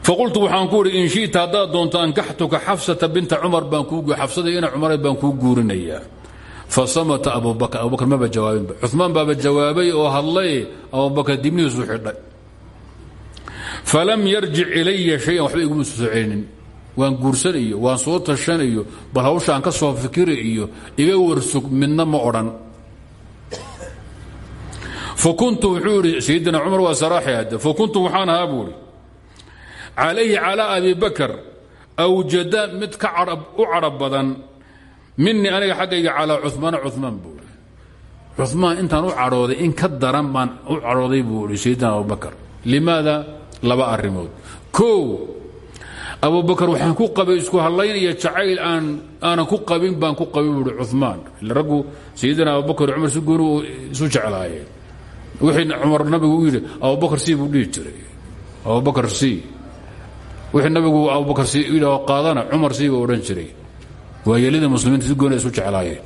faqultu waxaan ku idhi in shita haddaad doonto ankaxtuka xafsata binta cumar baan kuu xafsadii ina cumareed baan kuu guurinayaa fasamata abubakr abubakr maba jawaabinba cumaan baaba jawaabay oo hadlay abubakar dibnihiisu xidhay. Falam yarjic ilaya shayan waxba iguma soo celinin waan guursan iyo waan soo tashan iyo bal hawsha aan ka soo fikiri iyo iga warsug midna ma odhan. Fakuntu wuxuu idhi sayidina cumar waa saraaxi hadde fakuntu waxaan ahaa buu idhi calayhi calaa abi bakar awjada mid ka u cadhab badan minii aniga xaggayga calaa cumaana cumaan buu idhi cumaan intaan u cadhooday in ka daran baan u cadhooday buu idhi sayidina abubakar limaada laba arrimood? Kow abubakar waxaan ku qabay isku hadlaynaya jacayl aan aanan ku qabin baan ku qabay buuhi cumaan raggu sayidina abubakar cumar si gooni isu jeclaayeen wixii cumar nabigu u yidhi abubakar si buu dhihi jiray. Abubakar si wixii nabigu abubakar si yidhi oo qaadana cumar si buu odhan jiray. Waa yeelida muslimiinta si gooni isu jeclaayeen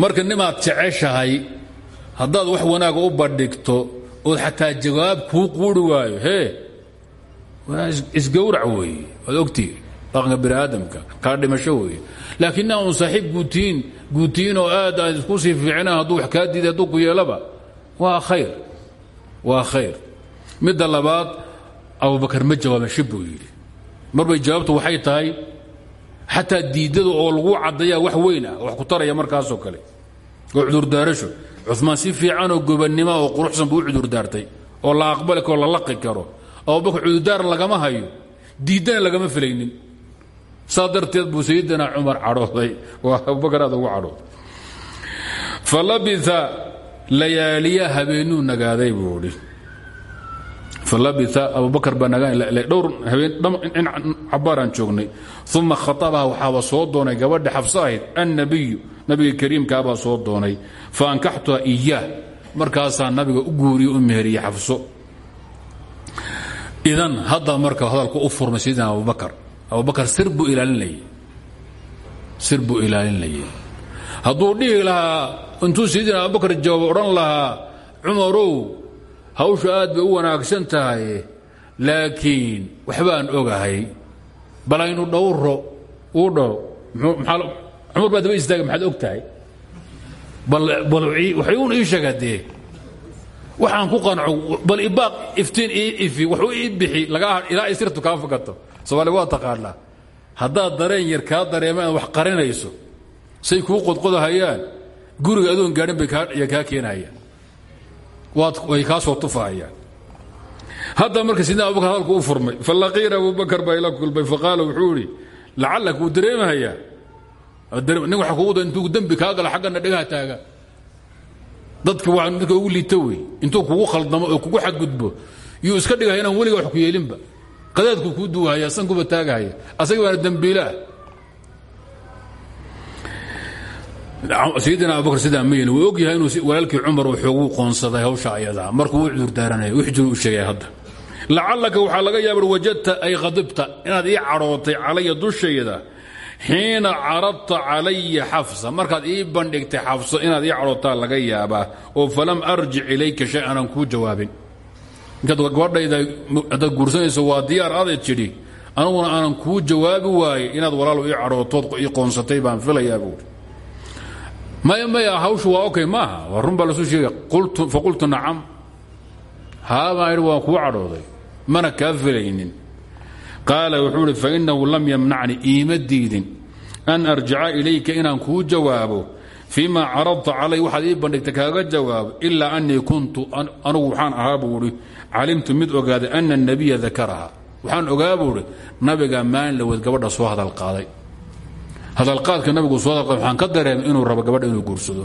marka nimaad jeceshahay haddaad wax wanaaga u bandhigto ood xataa jawaab kuu quuri waayo hee waa isgowrac weeye waad ogtii dhaqanka bini aadamka kala dhimasho weeye. Laakiin ina un saaxiib guutiin guutiyin oo aad aad isku sii fiicnaan hadduu wax kaa diiday hadduu ku yeelaba waa khayr waa khayr. Midda labaad abubakar ma jawaaban shib buu yidhi. Marbay jawaabtu waxay tahay xataa diidada oo lagu caddayaa wax weyn ah wax ku taraya markaasoo kale. Oo cudurdaarasho cumaan si fiicanoo gobannimo oo quruxsan buu u cudurdaartay oo la aqbali karo la laqi karo. Abubakar cudurdaar lagama hayo diiddana lagama filaynin. Saa darteed buu sayidina cumar cadhooday. Waa abubakar aad ugu cadhooday. Fa labia layaaliya habeenuu nagaaday buu idhi falabia abubakar baa dhowr habeen cabaaraan joognay. Uma khaabaha waxaaba soo doonay gabadha xabso ahayd annabiyu nabiga kariimkaabaa soo doonay. Fa ankaxtuha iyaah markaasaa nabiga u guuriye u meheriyey xabso. Idan hadda marka hadalku u furmay sayidina abubakar abubakar sir buu ilaalinayay. Sir buu ilaalinayay. Hadduu dhihi lahaa intuu sayidina abubakar jawaabo odhan lahaa cumarow hawshu aad bay u wanaagsan tahay laakiin waxbaan ogahay. Bal aynu dhowro uu dhaho cumar baa daba istaaga maxaad og tahay bal waxay un ii sheega dee waxaan ku qanco bal ibaaq iftiin ii ifi waxu ii bixi laga ilaa ay sirtu kaa fogato soomaali waa taqaanaa. Haddaad dareen yar kaa dareema inaad wax qarinayso say kuu qodqodahayaan. Guriga adoon gaadhin bay kaa keenahayaan way kaa soo tufahayaan hadda marka sidna abubakar hadalku u furmay falaqiina abubakar baa ila kulmay faqaala wuxuu idhi lacallak wuu dareemahayaa nin waxa kugu intuu dembi kaa galo xaggana dhagaha taaga. Dadka waa dadka ugu liito intuu kugu khaldamo oo kugu xadgudbo yuu iska dhigaya inaan weliga wax ku yeelinba. Qadaadku kuu duwahaya sankuba taagahaya asaga waana dembiilaah sayidina abubakar sidaa ma yeelin. Wuu og yahay inuu walaalkii cumar xoogu qoonsaday hawsha ayadaa markuu u cudurdaaranaya wix sheegaya hadda. Lacallaka waxaa laga yaaba wajadta ay khadibta inaad ii cadhootay calaya dushayda xiina caradta calaya xafsa. Markaad ii bandhigtay xafso inaad ii cadhootaa laga yaabaa. Oo falam arjic ilayka shay aanan kuu jawaabin. Inkaad gabadhayda haddaad guursanayso waa diyaar aday tidhi aniguna aanan kuu jawaabi waaye inaad walaal ii cadhootood ii qoonsatay baan filayaa buuri maya maya hawshu waa okay maaha waa run baa la soo sheegay. Faqultu nacam. Haabaan idhi waan kuu cadhooday. Mana kaa filaynin. Qaala wuxuu idhi fainahu lam yamnacni iima diidin. An arjica ilayka inaan kuu jawaabo. Fii ma caradta calay waxaad ii bandhigtay kaaga jawaabo. Ilaa anii kuntu anugu waxaan ahaa buu idhi. Calimtu mid ogaaday ana الnabiya dakaraha waxaan ogaa buu idhi maalin laweed gabadha soo hadal qaaday hadalqaadka nabigu soo hadal waxaan ka dareemay inuu rabo gabadha inuu guursado.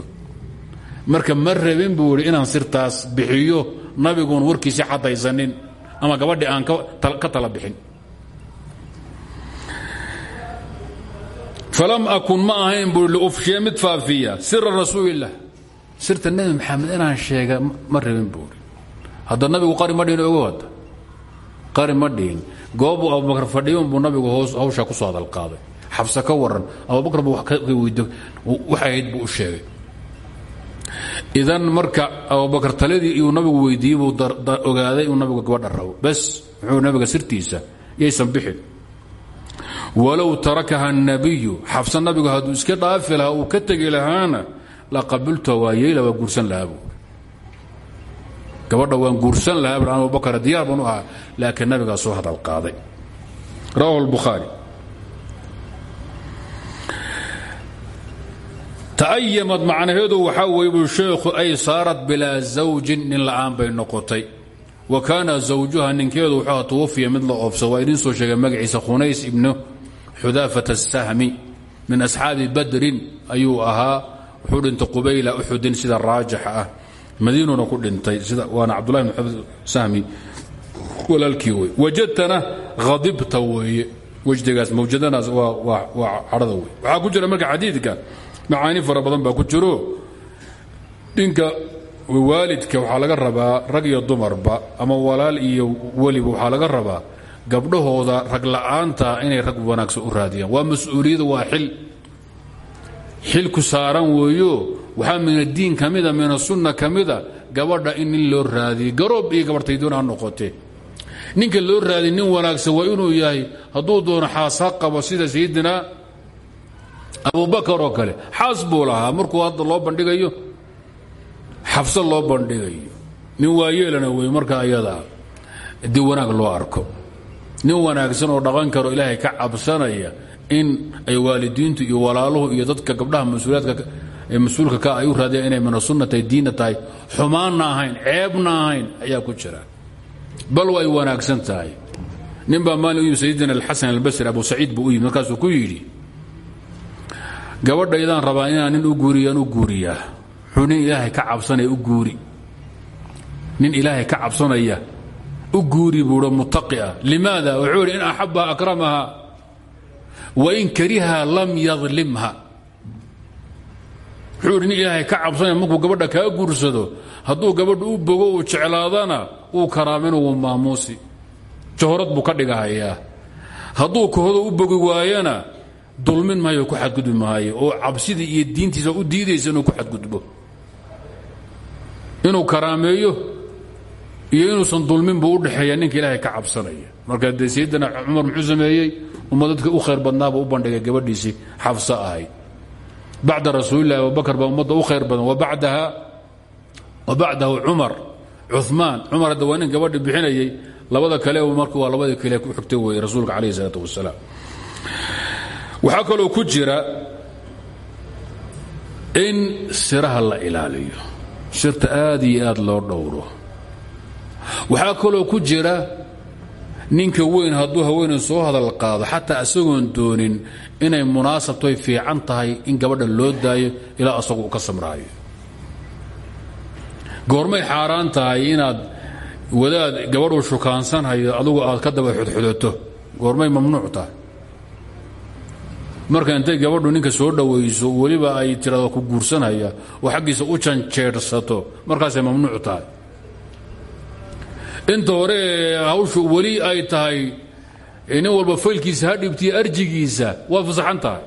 Marka ma rabin buu inaan sirtaas bixiyo nabiguun warkiisi caddaysanin ama gabadhi aan ka tala bixin falam akun ma ahayn bui liufshiya mid faafiya sira rasuulilah sirta nebi maxamed inaan sheega ma rabin buui hadda nabigu qari ma dhihin ogo hadda qari ma dhihin. Goobbuu abubakar fadhiyon buu nabigu hawshaa ku soo hadal qaaday xabse ka waran abubakar buu weydo waxay ahayd buu u sheegay idan marka abubakar taladii iyuu nabigu weydiiyey buu ogaaday inuu nabigu gabadha rabo bas muxuu nabiga sirtiisa yaysan bixin walow tarakaha الnabiyu xabse nabigu hadduu iska dhaafi lahaa uu ka tegi lahaana la qabiltuha waa yeela waa guursan lahaa buu gabadha waan guursan lahaa bu abubakar diyaar baan u ahaa laakiin nabigaa soo hadal qaaday rawahu اlbukhaari ta'ayamad macnaheedu waxaa weye buu sheekhu ay saarat bilaa zawjin nin la'aan bay noqotay. Wa kaana zawjuha ninkeedu wuxuu tuwafiya mid la oobsa waa idiin soo sheegay magaciisa khunays ibnu xudaafat asahmi min asxaabi badrin ayuu ahaa. Wuxuu dhintay qubayla uxudin sida raajixa ah. Madiinuna ku dhintay waana cabdulahi bn sahmi walaalkii wey wajadtana hadibta weeye. Wejdigaas mawjadanaas waa cadhada wey waxaa ku jira marka xadiidka macaani fara badan baa ku jiro. Dhinka waalidka waxaa laga rabaa rag iyo dumarba ama walaal iyo weliba waxaa laga rabaa gabdhahooda rag la'aanta inay rag wanaagsan u raadiyaan. Waa mas'uuliyadu waa xil xil ku saaran weeyo. Waxaa min addiin ka mida min asunna ka gabadha in nin loo raadiyo garoob iyo gabarhtaydoon ha noqote. Ninka loo raadiy nin wanaagsan waa inuu yahay hadduu doono xaas qabo sida sayidina abubakar oo kale xaas buu lahaa markuu hadda loo bandhigayo xabso loo bandhigayo. Nin waayeelana wey marka ayadaa dib wanaag loo arko. Nin wanaagsan oo dhaqan karo ilaahay ka cabsanaya in ay waalidiintu iyo walaaluhu iyo dadka gabdhaha mas'uuliyaadka ee mas'uulka ka ay u raadiyaan inay mina sunna tahay diinna tahay ayaa ku jira. Bal way wanaagsan tahay. Nin baa maalin u yimi sayidina alxasan abu saciid buu u yimi markaasuu ku yidhi gabadhaydaan rabaa inaan nin u guuriyaan u guuriyaa. Wuxuu nin ilaahay ka cabsanaya u guuri. Nin ilaahay ka cabsanaya u guuri buuo muttaqi ah limaada? Wuxuu in axabba akramaha wain kariha lam yadlimha. Wuxuu idhi ilaahay ka cabsanaya markuu gabadha kaa guursado hadduu gabadha u bogo uu jeclaadana uu karaamin wuu maamuusi. Jahorad buu ka dhigahayaa. Hadduu kahdo u bogi waayana dulmin maayo ku xadgudbi oo cabsidii iyo diintiisa u diidaysa inuu ku xadgudbo. Inuu karaameeyo iyo inuusan dulmin buu u dhexeeya ilaahay ka cabsanaya. Marka dee sayidina cumar muxuu u khayr badnaabuu u bandhigay gabadhiisii xafsa ahayd bacda rasuulillahi abubakar baa ummadda u khayr badan. Wa bacdahu cumar cumaan cumar hadda gabadhi bixinayay. Labada kale marka waa labadii kale ku xigtay weeye rasuulka calayhi isalaatu wasalaam waxaa kaloo ku jira in siraha la ilaaliyo. Sirta aad iyo aad loo dhowro. Waxaa kaloo ku jira ninka weyn hadduu haweeney soo hadal qaado xataa isagoon doonin inay munaasabtoy fiican tahay in gabadha loo daayo ilaa asagu u ka samraayo. Goormay xaaraan tahay inaad wadaad gabadhuu shukaansanhayo adugu aad ka daba xudxudato. Goormay mamnuuc tahay marka intay gabadhu ninka soo dhowayso weliba ay tirado ku guursanaya oo xaggiisa u janjeedhsato markaasay mamnuuc tahay. Inta hore hawshu weli ay tahay nin walba faylkiisa ha arjigiisa waa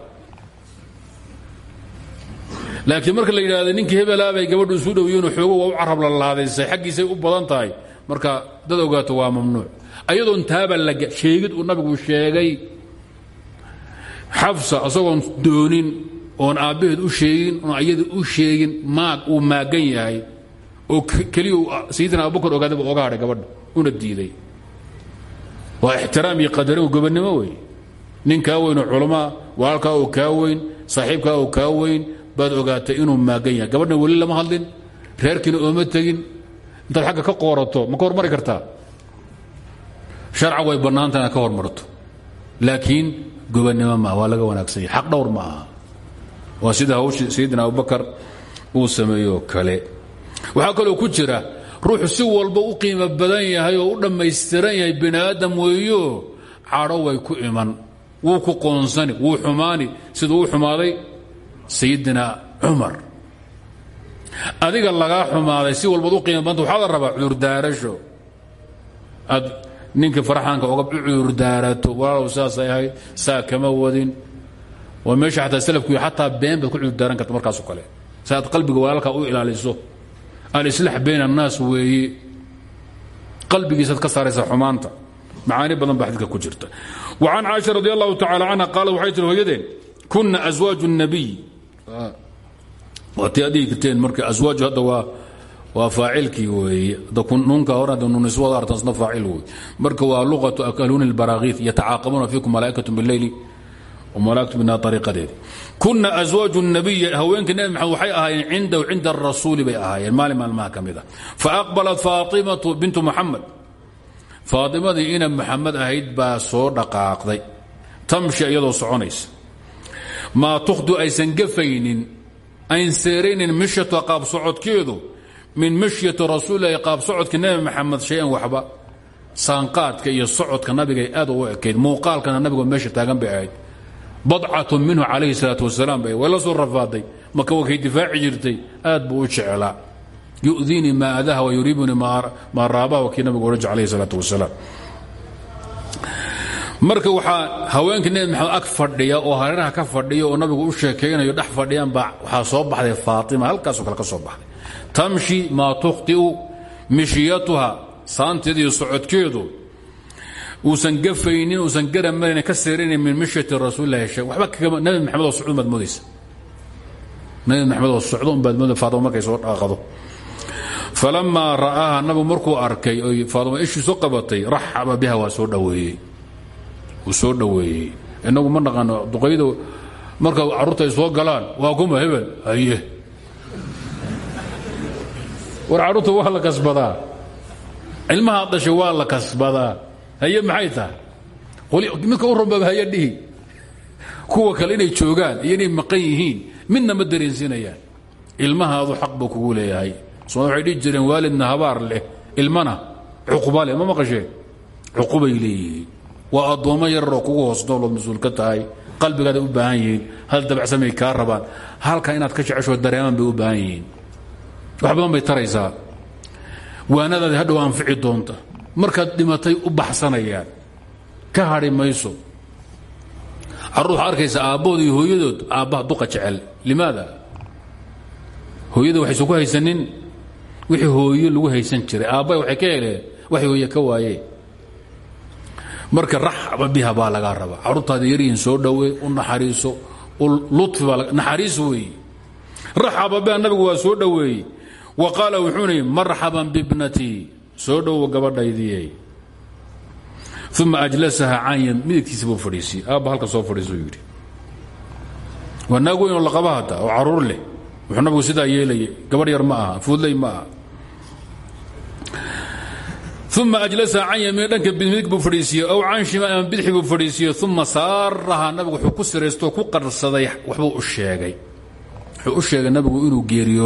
laakiin marka la yidhahdo ninkii hebelaabay gabadhu isu dhowiyeenoo xoogo waa u carab la laadaysay xaggiisay u badan tahay. Marka dad ogaato waa mamnuuc. Ayadoon taaba la sheegid uu nabigu sheegay xafsa asagoon doonin oon aabbaheed u sheegin oon ayada u sheegin maag uu maagan yahay oo keliya sayidina abubakar ogaadaba oga hadhay gabadha una diiday. Waa ixtiraam iyo qadarin gobannimo wey. Nin kaa weyn oo culamaa oo weyn saaxiibkaa oo kaa weyn baad ogaatay inuu maagan yahay. Gabadhna weli lama hadlin reerkiina ooma tegin. Intaad xagga ka qoorato ma ka hormari kartaa? Sharca way bannaanta inaad ka hormarto. Laakiin gobannimo maaha waa laga wanaagsan yahay xaq dhowr ma aha. Waa sida hawshii sayidina abubakar uu sameeyo kale. Waxaa kaloo ku jira ruuxu si walba u qiimo badan yahay oo u dhammaystiran yahay bini aadam weeyo cadho way ku iman. Wuu ku qoonsani wuu xumaani. Siduu u xumaaday? Sayidina cumar. Adiga lagaa xumaaday si walbaad u qiimo badanta waxaa la rabaa cudurdaarasho. Aad ninka farxaanka oga cudurdaarato walaalow saasay ahayd saa kama wadin. Waa meesha xataa salafku xataa been baad ku cudurdaaran karta markaasoo kale. Si qalbiga walaalkaa u ilaaliso. Alislaax bayn annaas weeye qalbigiisaad ka saaraysaa xumaanta. Macaani badan baa ku jirta. Wa can caaisha radi allahu tacala canha qaala waxay tiri hooyadeen kunna aswaaju الnabiy waatay adhigi karteen marka aswaaju hadda waa waa faacilkii weeye nuunka hore hadda nuuniswada artansna faacil wey marka waa luqatu akaluuni اlbaraakiif yatacaaqabuuna fiikum malaa'ikatu biاleyli oo malaagtu minaa ariiqadeedi kuna aswaaju nabiy haweenka nebi maxamed waxay ahaayeen cindahu cinda arasuuli bay ahaayeen maalin maalmaha ka mid a. Faaqbalat faatimatu bintu muxamed faatimadii ina muxamed ahayd baa soo dhaqaaqday. Tamshi iyadoo soconaysa. Maa tukhdu aysan gafaynin ayn seeraynin mishyata qaab socodkeedu min mishyati rasuulilahi qaab socodka nebi maxamed shay-an waxba. Iyo socodka nabigay aad ugu ekayd muuqaalkana nabigoo meesha taagan bay ahayd. Minhu calayhi salaatu wasalaam bay way la soo rafaaday. Maka wakay jirtay aad buu u jeclaa. Yu'diinii adaha wa yuriibunii maa raabaha wakii nabigu odhan jir alayhi wasalaam. Marka waxaa haweenka nebi maxamed ag fadhiya oo hareeraha ka fadhiya oo nabigu u sheekaynayo dhex fadhiyaan baa waxaa soo baxday faatima halkaasoo kale ka soo baxday tamshi maa tukhtiu mishiyatuha saanteeda iyo socodkeedu. Gafaynin uusan garamaran ka seeraynin min mishyati rasuulilahi shay. Waxba kagama nabi maxamed oo moodaysa. Nabi maxamed oo socdo unbaad mooda soo dhaqado falamaa ra'aaha nabigu markuu arkay oy faatimo ishii soo qabatay raxaba biha waa soo dhoweeyey wuu soo dhoweeyey innagu ma naqaano duqayda marka carruurta soo galaan waa kuma hebel haye war carruurta waa la kasbadaa. Ilmahaa dhashay waa la kasbadaa. Haye maxay tahay? Midka u ranbaba haye dhihi. Kuwa kale inay joogaan iyo inay maqan yihiin midna ma dareensinayaan. Ilmahaadu buu kugu leeyahay. Sooma waxay dhihi waalidna habaar leh. Ilmana cuquba ma maqasheen cuqubay leeyihiin. Waa addoommo hoos noolood mas'uul tahay. Qalbigaada u baahan yihiin. Hal dabacsamay kaa rabaan. Halka inaad ka jeceshoo dareemaan bay u baahan yihiin wax badan bay taraysaa. Waanadaadi hadhow anfici doonta. Markaad dhimatay u baxsanayaan. Ka hadhi mayso. Carruur waxaa arkaysa aabbahood iyo hooyadood aabbaha duqa jecel. Limaada? Hooyada waxaysan ku haysanin? Wixii hooyo lagu haysan jiray. Aabbaha waxay ka heleen waxay hooye ka waayeen marka raxba biha baa lagaa rabaa. Carruurtaada yaryihin soo dhowe u naxariiso lufi baa naxariis weeye raxaba biha nabigu waa soo dhoweeyey wa qaala wuxuuna yidhi marxaban bibnatii soo dhowo gabadhaydiyey uma ajlasaha can midigtiisa buu fadhiisiyey aabba halka soo fadhiisuu yidhi. Waa naag weyn oo laqaba hata oo carruur leh. Wuxuu nabigu sidaa yeelayay gabadh yar ma aha fuudley ma aha. Uma ajlasaha can yamiin dhanka midig buu fadhiisiyey ow can shimaal ama bidxi buu fadhiisiyey uma saaraha nabigu wuxuu ku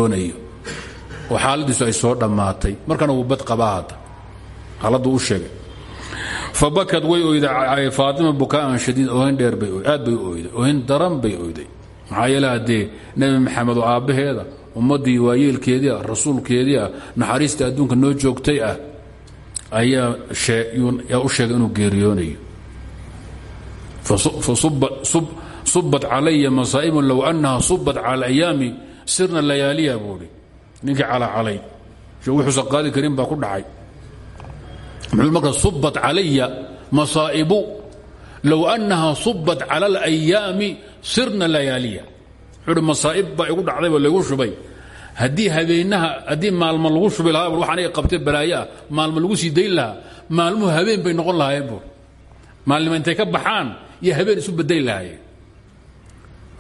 wuxuu oo xaaladiisu ay soo dhammaatay. Markana wuu bad qabaa hadda. Xaaladdu u sheegay. Fabakad way oyday faatima bukaa'an shadiid ohin dheer bay aad bay oyday ohin daran bay oyday. Maxaa yeele haddee nebi maxamed oo aabbaheeda ummaddii waayeelkeedii ah rasuulkeedii ah naxariista adduunka noo joogtay ah ayaa yaa u sheegay inuu geeriyoonayo. Subat calaya masaa'ibun low annaha subat cala ayaami sirna layaaliya ninkii calacalay wuxuusan qaadi karin baa ku dhacay. Muxuu marka subat masaa'ibu. Low annaha subat cala alayaami sirna layaaliya wuxuu masaa'ib baa igu dhacday oo laygu shubay. Haddii habeenaha haddii maalmo lagu shubi lahaa waxaan ay qabtay balaayo ah. Lagu sii dayn lahaa. Maalmuhu habeen bay noqon lahaayeen buur maalnimo intay ka baxaan iyo habeen isu bedeli lahaayeen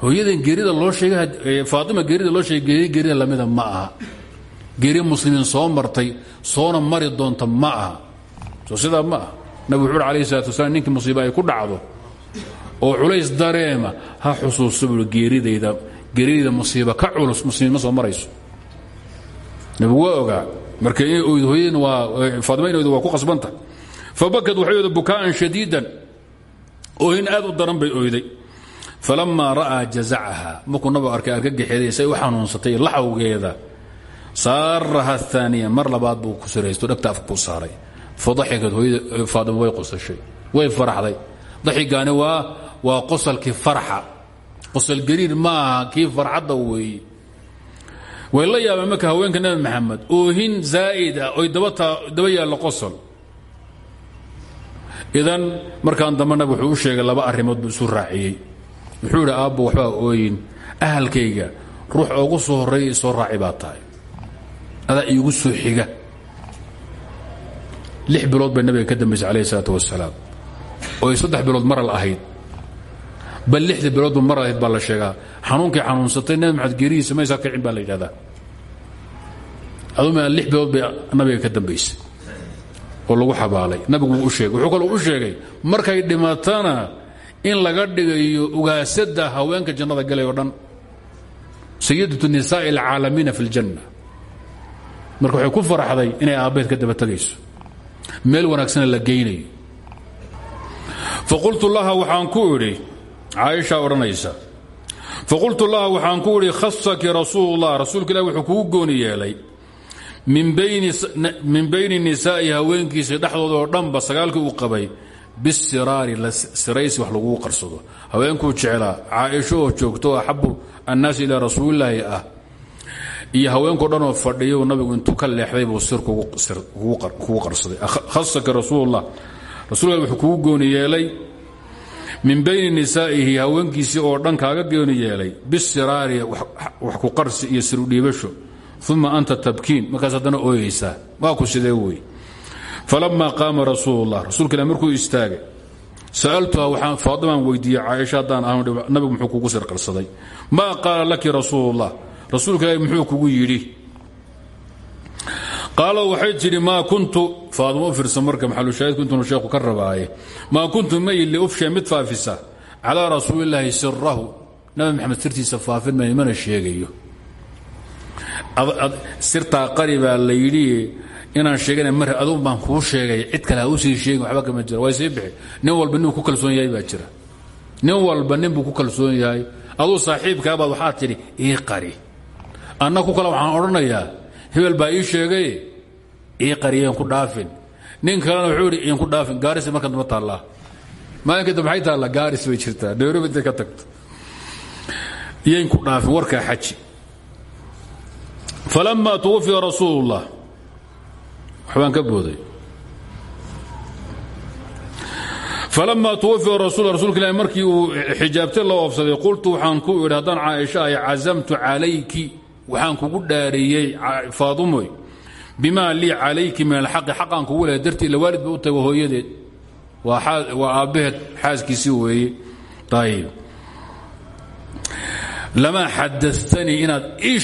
hooyadan geerida loo sheegay faatima geerida loo sheegay geeri geerida lamida ma geeri muslimiin soo martay soona mari doonta ma soo sidaa ma aha. Nabig wuxuu wasalaam ninkii musiiba ay ku dhacdo oo culays dareema ha xusuusto buui geeridayda musiiba ka culus muslimiin soo marayso. Nabigu waa ogaa marka inay waa faatima in oydo waa ku qasbanta fabakad waxay oyda bukaa'an shadiidan oohin aad u daran bay oyday falamaa ra'aa jazacaha markuu nabigu arkay argagaxeeday say u laxawgeeda. Saaraha aaniya mar labaad buu ku siraysto dhegta afka saaray. Fadaxikad hooyada faadimo way qosashay way faraxday. Daxigaani waa waa qosalkii farxa qosal gariir ma aha kii farxadda weeye way la yaabeen marka haweenka nabi maxamed oohin zaa'id ah oy daba yaallo qosol. Idan markaan dambe wuxuu u sheegay laba arrimood buu isu raaciyey wuxuu idhi aabbo waxbaa ooyin. Ahalkayga ruux oogu soo horreeya soo raaci baa tahay. Soo xiga. Lix bilood bay nabiga ka dambaysay calayhi isalaatu wasalaam ooy saddex bilood maral ahayd. Bal lixda biloodba mar ahayd baa la sheegaa. Xanuunkay xanuunsatay nabi maxamed geerihiisa maysaa kicin baa la yidhahdaa. Aduma lix bilood bay nabiga ka dambaysay oo lagu xabaalay. Nabigu u sheegay. Wuxuu kaloo u sheegay markay dhimatana in laga dhigayo ugaasada haweenka jannada galay oo dhan sayidatu nisaa'i alcaalamiina fi اljanna marka waxay ku faraxday inay aabbaheed ka daba tegayso meel wanaagsana la geynayo. Faqultu laha waxaan ku idhi caaisha odhanaysa faqultu laha waxaan ku idhi khasaki rasuul اllah rasuulka ilah wuxuu kugu gooni yeelay min bayni nisaa'i haweenkiisa dhexdooda oo dhanba sagaalkii uu qabay bisiraari siraysi wax laguu qarsado haweenkuu jeclaa caaisho oo joogto axabu annaasi ilaa rasuulilaahi ah iyo haweenkao dhanoo fadhiyo nabigu intuu ka leexday buu sir kugu qarsaday khasaka rasuulullah rasulka wuxuu kugu gooni yeelay min bayni nisaa'ihi haweenkiisii oo dhan kaaga gooni yeelay bisiraari wax ku qarsi iyo sirudhiibasho uma anta tabkiin markaas haddana ooyeysaa waa ku sidee wey falamaa qaama rasuulullah rasuulka ilah markuu istaagay sa'altuha waxaan faadimaan weydiiyey caaisha haddaan ahan nabigu muxuu kugu sirqarsaday maa qaala laki rasuulullah rasuulka ilaahi muxuu kugu yidhi qaala waxay tidhi maa kuntu faadimo u fiirsan marka maxalushaahidku intuunu sheekhu ka rabaaye maa kuntu mayi liufsha mid faafisa calaa rasuulillaahi sirahu nabi maxamed sirtiisa faafin may mana sheegayo sirtaa qari baa la yidhi inaan sheegana mar aduun baan kuu sheegay cid kale ha u sii sheegin waxba kama jira way sii bixi. Nin walba ninuu ku kalsoon yahay baa jira. Nin walba nin buu ku kalsoon yahay. Aduu saaxiibkaabaad waxaad tidhi ii qari. Anna ku kale waxaan odhanayaa hebel baa ii sheegay ii qariyeen ku dhaafin. Nin kalena wuxuu idhi iinku dhaafin. Gaarisi marka damba taallaa. Maalinka dambe maxay taallaa? Gaaris bay jirtaa. Nairobi intay ka tagto. Iyaynku dhaafin warkaa xaji. Falama twufiya rasuul اllah waxbaan ka booday. Falama twufiya rasul rasulka ilahi markii uu xijaabtay loo oofsaday qultu waxaan ku idhi haddaan ay cazamtu calayki waxaan kugu dhaariyey faadumoy bima lii calayki min alxaqi xaqaan kugu lehay. Dartii ila waalid ba u hooyadeed. Waa aabbaheed xaaskiisii weeye. Ayb lamaa xadaanii inaad ii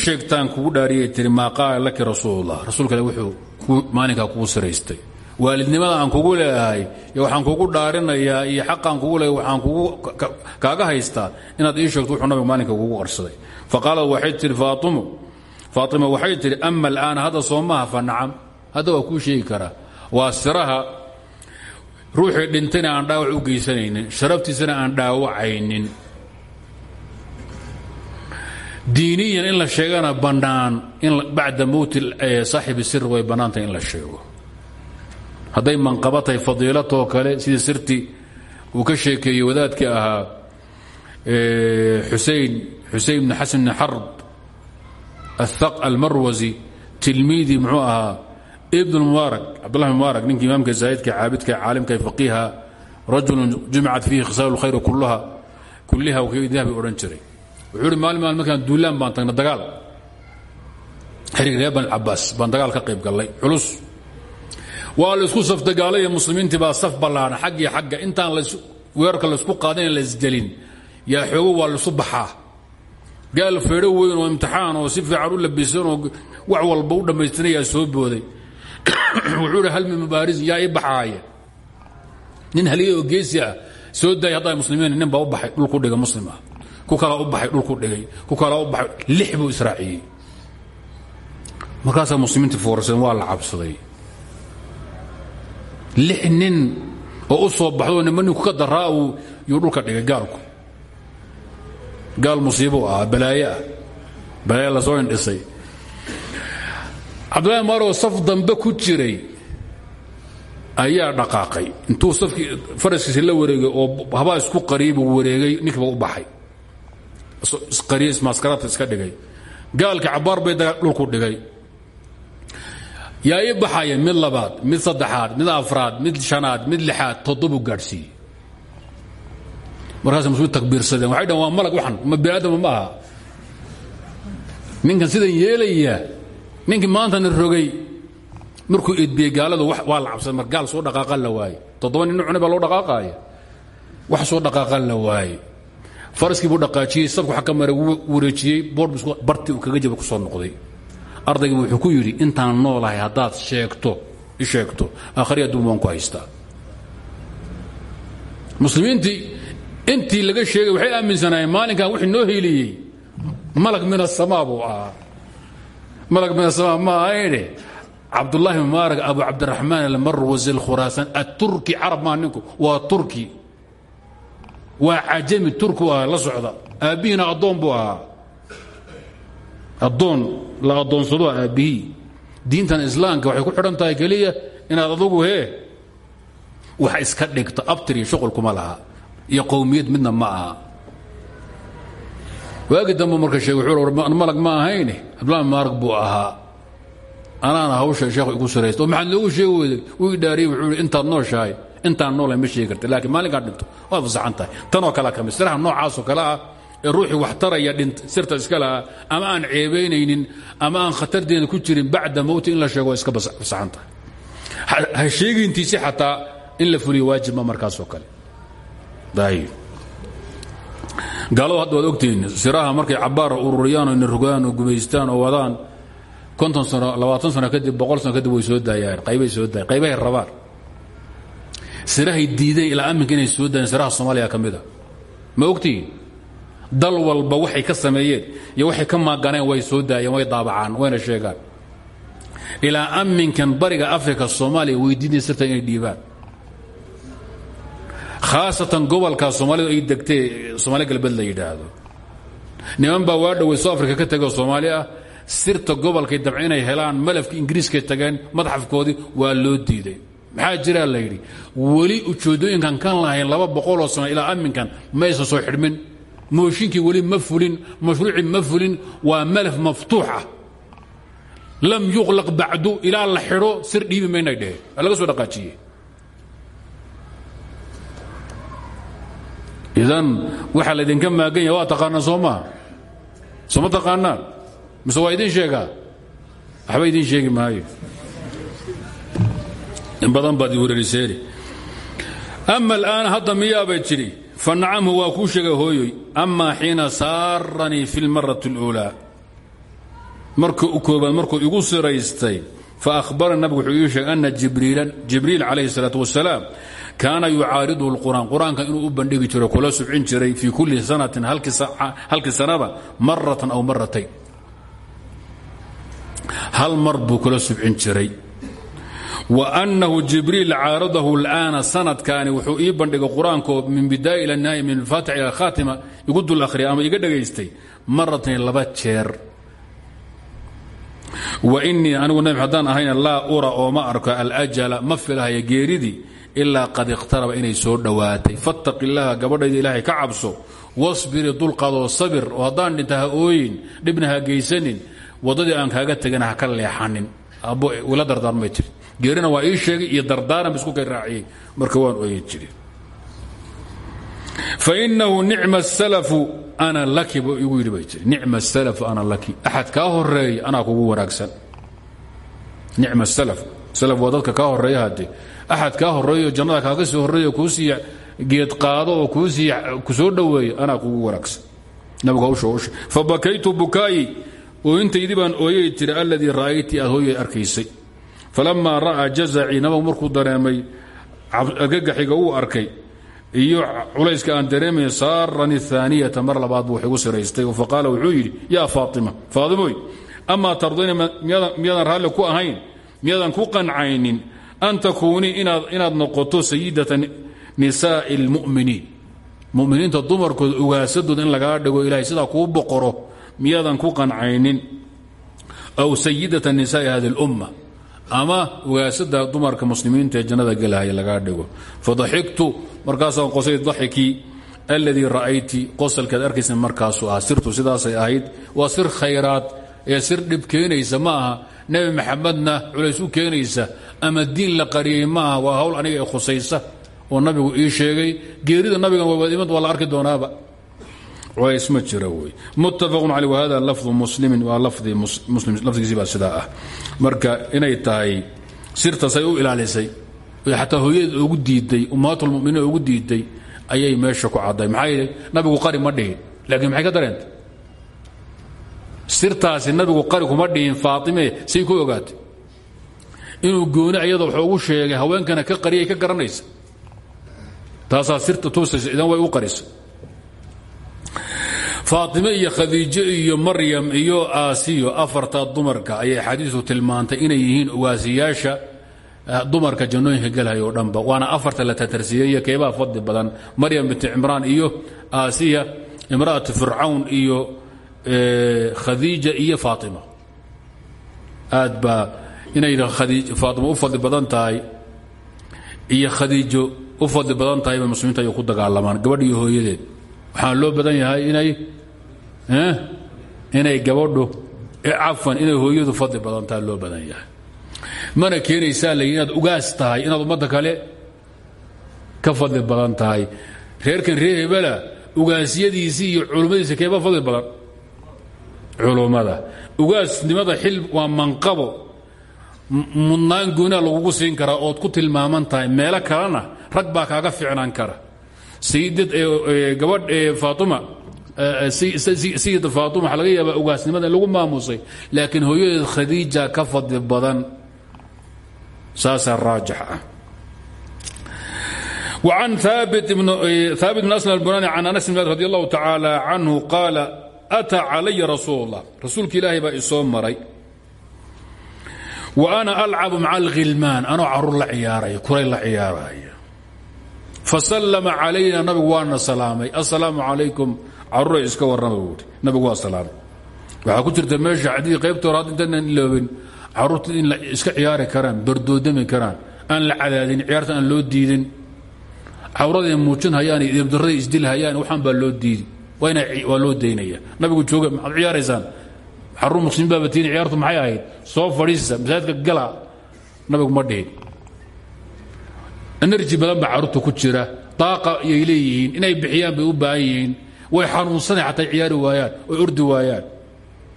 kugu dhaariyay tii maa qaala laki rasuulullah. Rasuulka wuxuu maalinkaa kugu siraystay. Waalidnimada aan kugu leeyahay iyo waxaan kugu dhaarinayaa iyo xaqaan kugu leeyahay waxaan kugu kaaga haystaa inaad ii sheegto wuxuu nabiga maalinka kugu qarsaday faqaalad waxay tihi faatimu faatima waxay tidhi ama al'aana hadda soomaha fa nacam. Hadda waa kuu sheegi karaa. Waa siraha ruuxii dhintayna aan dhaawac u geysanaynin sharaftiisana aan dhaawacaynin diiniyan in la sheegana bannaan in bacda mowti saaxibi sir way bannaantahay in la sheego. Hadday manqaba tahay fadiilatoo kale sidii sirtii uu ka sheekeeyey wadaadkii ahaa xusein xusein bn xasan bn xarb almarwasi tilmiidii muxuu ahaa ibn mubaarak cabdullah mubaarak ninkii imaamka zaahidka caabidka caalimka faqiiha rajulun jumicat fiihi khisaal اlkhayr kulliha kulliha dahabi odhan jiray wuxuu maalin maalin markaan duulaan baan tagna dagaal. Xiriga reer bani cabaas baan dagaal ka qayb gallay culus. Waa la isku safdagaalaya muslimiintii baa saf ballaana xaggii xagga. Intaan weerarka laysku qaadin laisdelin yaa xoogo waa laisu baxaa. Gaal weyn oo imtixaan oo si fiican u labisan oo wax walba u dhammaystirayaa soo booday. Wuxuu hi hal min mubaarisin yaa ii nin haligay oo ah soo daaya muslimiin nin baa u baxay dhulku dhiga muslim ku kalaa u baxay dhulku dhigay ku kalaa u baxay lix buu israaciyey. Markaasaa muslimiintii fooraseen waa la cabsaday. Lix nin oo u soo baxdo nima ninku ka daraa uu yuu dhulka dhigay gaalku. Gaal musiibo ah balaayo ah. Balaayo la soo indhisay. Cabdullahi maaroo saf dambe ku jiray ayaa dhaqaaqay. Intuu safkii faraskiisi la wareegay oo habaa isku qariyay buu wareegay ninkiiba u baxay isqariye ismaskaraadka iska dhigay. Gaalkii cabbaar bay dhulku dhigay. Yaa ii baxaya mid labaad mid saddexaad mid afraad mid shanaad mid lixaad toddobuu gaadhsiiyey markaas muslimiin takbiirsadeen. Waxay dhahan waa malag waxan ma bini aadama ma aha. Ninkan sidan yeelaya ninkii maantana rogay markuu edbiyey gaaladu waa la cabsaday mar gaal soo dhaqaaqan la waaye. Toddoba nin cune baa loo dhaqaaqaaya wax soo dhaqaaqan la waaye faraskii buu dhaqaajiyey sabku xag ka maray wuu wareejiyey barti uu kaga jaba ku soo noqday. Ardaygiibu wuxuu ku yidhi intaan noolahay haddaad sheegto i sheegto aakhari adduun ku haystaa muslimiintii intii laga sheegay waxay aaminsanaayeen maalinkan wixii noo hiiliyey malag min asamaa buu malag min asamaa ma ahayne? Cabdullaahi mubaarag abu cabdiraxmaan almarwasi alkhuraasaan aturki carab maa ninku waa turki waa cajami turku ah la socda. Aabbihiina addoon buu ahaa. Addoon la addoonsado aabbihii. Diintan islaamka waxay ku xidhan tahay keliya inaad adugu hee wax iska dhigto abtir iyo shuqulkuma laha. Iyo qowmiyad midna ma aha. Waagi dambe marka sheeg malag ma ahayne? Cabdullahi mubaarag buu ahaa. Anaana hawsha sheekhu igu saraysta oo maxaad noogu sheegi weyday? Wuu idhaariyey wuxuu ihi intaad nooshahay intaan noolahay ma sheegi karta laakiin maalinkaad dhinto waad fasaxan tahay tanoo kalea ka mid siraha noocaasoo kale ah ee ruuxii wax taraya dhint sirta iska lahaa ama aan ceebaynaynin ama aan khatarteeda ku jirin bacda mowti in la sheego iska fasaxan tahay ha sheegintiisi xataa in la fuliyo waajib ma markaasoo kale. Gaaladu hadda waad ogtihiin siraha markay cabbaara ururiyaan oo rogaan oo gumaystaan oo wadaan konton sano labaatan sano kadib boqol sano kadib way soo daayaan qaybay soo daayaan qaybahay rabaan sirahay diideen ilaa amminka inay soo daayeen siraha soomaaliya ka ma ogtihiin dal walba waxay ka sameeyeen iyo waxay ka maaganeen way soo daayeen way daabacaan wayna sheegaan. Ilaa amminkan bariga afrika soomaaliya weydiinay sirta inay dhiibaan. Khaasatan gobolkaa soomaalidu ay degtee soomaali galbeed la yidhaahdo. Niman baa waa dhowey soo afrika ka tegoo soomaali ah. Sirta gobolkay dabci helaan malafka ingiriiskay tageen madxafkoodii waa loo diiday maxaa jiraa la yidhi weli ujeeddooyinkan kan lahayn laba boqoloo sano ilaa amminkan maysan soo xidhmin. Mooshinkii weli ma fulin mashruucii ma fulin waa malaf maftuuxa. Lam yuqlaq bacdu ilaa la xidho sir dhiibi maynay dheheen laga soo dhaqaajiyey. Idan waxaa laydinka maagan yaha waa taqaanaan soo maa soo ma taqaanaan mise waa idin sheegaa? Waxba idin sheegi maayo in badan baad i wereeriseeni ama al'aan hadda miyaabay tidhi fa nacamhu waa kuu sheegay hooyoy amaa xiina saaranii fi lmarati اluulaa marka u koobaad markuu igu siraystay fa ahbarani nabigu wuxuu ii sheegay ana jibriil calayhi الsalaaة wasalaam kaana yucaariduhu اlqur'aan qur'aanka inuu u bandhigi jiro kula subcin jiray fii kulli sanatin halkii sanaba maratan aw maratayn hal mar buu kula subcin jiray wa annahu jibriil caaradahu اl'aana sanadkaani wuxuu ii bandhigay qur'aankoo min bidaaya ila nihaya min alfaatix ila khaatima igu dul ama iga dhegaystay maratan laba jeer. Wa inii anigu nabi haddaan ahayna laa ura oo ma arko alajala ma filahaya geeridii ilaa qad ikhtaraba inay soo dhowaatay fattaqi gabadhayda ilaahay ka cabso wasbiri dulqadoo sabir oo haddaan dhinta ha ooyin dhibna ha geysanin waddadii aan kaaga tegana ha ka leexanin. Abbo ila dardaarmay jiri geerina waa ii sheegay iyo dardaaran ba isku kay raaciyey. Marka waan ooyi jiri. Fainahu nicma salafu ana laki buu igu yidhi bay jiri. Nicma salafu ana laki axad kaa horreeya anaa kugu wanaagsan. Nicma salaf salaf waa dadka kaa horreeya haddee axad kaa horeeyo jannada kaaga soo horreeyo kuu sii geed qaado oo kuu sii ku soo dhoweeya anaa kugu wanaagsan. Nabigu hawsha fabakaytu bukaayi ooyintaydii baan ooyay tiri alladii ra'aytii aad arkaysay falamaa ra'aa jazacii nabigu markuu dareemay argagaxiga uu arkay iyo culayska aan dareemay saarani aaniyata mar labaad buu igu siraystay faqaala wuxuu yidhi yaa faatima faadimoy amaa tardayna miyaadan raalli ku ahayn miyaadan ku qancaynin an takuunii inaad noqoto sayidata nisaa'i اlmu'miniin muminiinta dumarkooda ugaasadooda in lagaa dhigo ilahay sidaa kuu boqoro miyaadan ku qancaynin aw sayidata nisaa'i hadi اlumma ama ugaasada dumarka muslimiinta ee jannada gelahaya lagaa dhigo. Fadaxiktu markaasaan qosay daxikii alladii ra'ayti qosalkaad arkaysa markaasu ah sirtu sidaasay ahayd. Waa sir khayraad. Ee sir dhib keenaysa ma aha. Nebi maxamedna culays u keenaysa ama diin la qariyey ma aha. Waa hawl aniga ee khusaysa. Oo nabigu ii sheegay. Geerida nabigan waimad waa la arki doonaaba culays ma jira wey. Muttafaqun caley wahada lafdu muslimin waa lafdii muslim lafdigiisii baa sidaa ah. Marka inay tahay sirtaasay u ilaalisay xataa hooyadeed ugu diiday ummahaatulmuminiin ugu diiday ayay meesha ku cadday. Maxaa yidhi nabigu qari ma dhihin laakiin maxay ka dareentay sirtaasi nabigu qari kuma dhihin faaime say ku ogaatay. Inuu gooni ayada wax ugu sheegay haweenkana ka qariyay ka garanaysa. Taasaa sirta tuusaysa idan way u qarisa faaime iyo khadiijo iyo maryam iyo aasiyo afartaa dumarka ayay xadiisu tilmaantay inay yihiin ugaasiyaasha dumarka jannooyinka galhay oo dhanba. Waana afarta la tatarsiiyey keebaa fadli badan. Maryam binti cimraan iyo aasiya imra'atu fircawn iyo khadiija iyo faatima. Aad baa inay faatima u fadli badan tahay iyo khadiijo u fadli badan tahay bay muslimiinta ay ku dagaalamaan gabadh waxaan loo badan yahay inay inay gabadhu cafan inay hooyadu fadli badan tahay loo badan yahay. Mana keenaysaa la inaad ugaas tahay inaad ummadda kale ka fadli badan tahay. Reerkan reer hebela ugaasyadiisii iyo culummadiisa keeba fadli badan. Culummada. Ugaasnimada xil waa manqabo. Mudnaan goonaa lagugu siin karaa ood ku tilmaaman tahay. Meelo kalena rag baa kaaga ficnaan kara sayidad gabadh faatima sayida faatima waxaa laga yaabaa ugaasnimada in lagu maamusay laakiin hooyadeed khadiija ka fadli badan saasaa raajix ah وعن ثابت بن ثابت بن أسلم البناني عن أنس بن رضي الله تعالى عنه قال أتى علي رسول الله رسولك إلهي بقى إصوم مري وأنا ألعب مع الغلمان أنا عرور لعياري كري لعياري fasalama calayna nabigu waana salaamay. Assalaamu calaykum. Caruura iska warrama buui nabigu waa ku jirta meesha xadiid qaybta hor had intaynan iloobin in la iska ciyaari karaan bardoodami karaan aan la cadaadin ciyaarta aan loo diidin. Cawraday muujinhayaan iyo dibdarraday isdilhayaan waxaan baa loo diidi waa loo daynaya. Nabigu jooga maxaad ciyaaraysaan? Xaruu muslimiin baabatiini ciyaartu maxay ahayd? Soo fadhiisisa masaajidka gala. Nabigu ma dhihin enerji badan baa carruurta ku jira. Daaqa ayay leeyihiin inay bixiyaan bay u baahan yihiin. Way xanuunsanay xataa ciyaari waayaan way ordi waayaan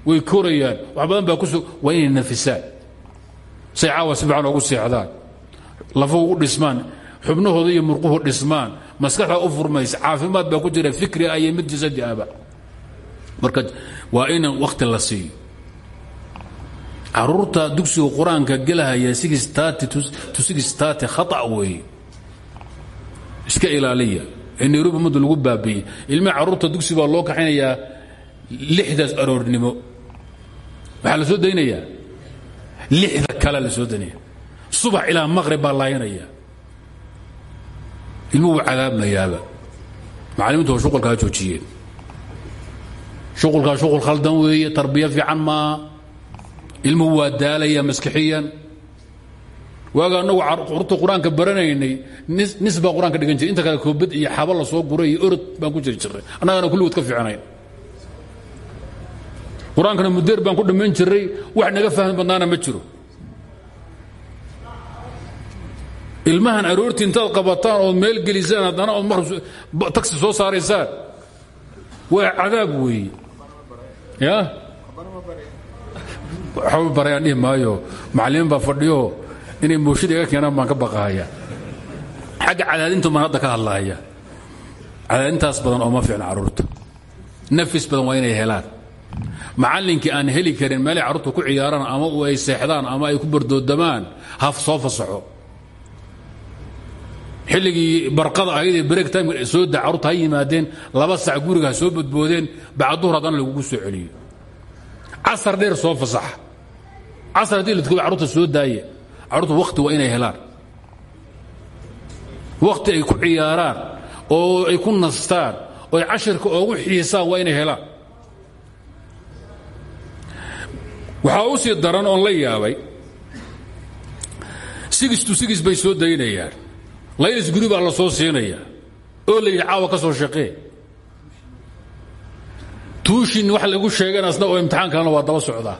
way korayaan. Wax badan baa kuso waa inay nafisaan. Say caawa si fiican ugu seexdaan. Lafuhu u dhismaan xubnahooda iyo murquhu dhismaan. Maskaxda u furmaysa caafimaad baa ku jira fikri ah iyo mid jasadi ahba marka waa in wakhti la siiyo. Caruurta dugsiga qur'aanka gelahaya sigistati khata weeye iska ilaaliya. Ee nairobi mudda lagu baabiiyey. Ilmihi carruurta dugsi baa loo kaxaynayaa lixdaas aroornimo. Waxaa la soo daynayaa. Lixda kale la soo daynaya subax ilaa maqrib baa laayanaya. Ilmuhu wuu cadaabmayaaba macalimiintu waa shuqulkaa joojiyeen. Shuqulkaa shuqul khaldan weeye tarbiya fiican maaha ilmuhu waa daalaya maskixiyan waaga annagu carruurta qur'aanka baranaynay nis baa qur'aanka dhigan jiray. Inta kale koobad iyo xaba la soo guray iyo orod baan ku jiri jirray annagana kulligood ka fiicnayn. Qur'aankana mudeer baan ku dhammayn jiray. Wax naga fahmi badnaana ma jiro. Ilmahan aroortii intaad qabataan ood meel gelisaan haddana ood mar taxi soo saaraysaan. Waa cadaab weeye. Ya waxba barayaan. Dhihi maayo. Macallimiin baa fadhiyo inay mooshada iga keenaan baan ka baqahaya xagga cadaadintu baan hadda ka hadlahaya cadaadintaas badan oo ma fiicna carruurta nafis badan waa inay helaan. Macallinkii aan heli karin meelay carruurta ku ciyaaraan ama ay seexdaan ama ay ku bardoodamaan haf soo fasaxo. Xilligii barqada ahaydee break time soo da carruurta ha yimaadeen laba sac guriga ha soo bodboodeen bacduhur haddana lagugu soo celiyo. Casar dheer soo fasaxa. Casar haddii la carruurta soo daaya carruurta wakhti waa inay helaan. Wakhti ay ku ciyaaraan oo ay ku nastaan oo ay cashirka oogu xiisaan waa inay helaan. Waxaa u sii daran oon la yaabay. Sigis to sigis bay soo daynayaan. Laylis guri baa soo siinaya oo la yidhi ka soo shaqee. Tuushin wax lagu sheeganasna oo imtixaan waa daba socdaa.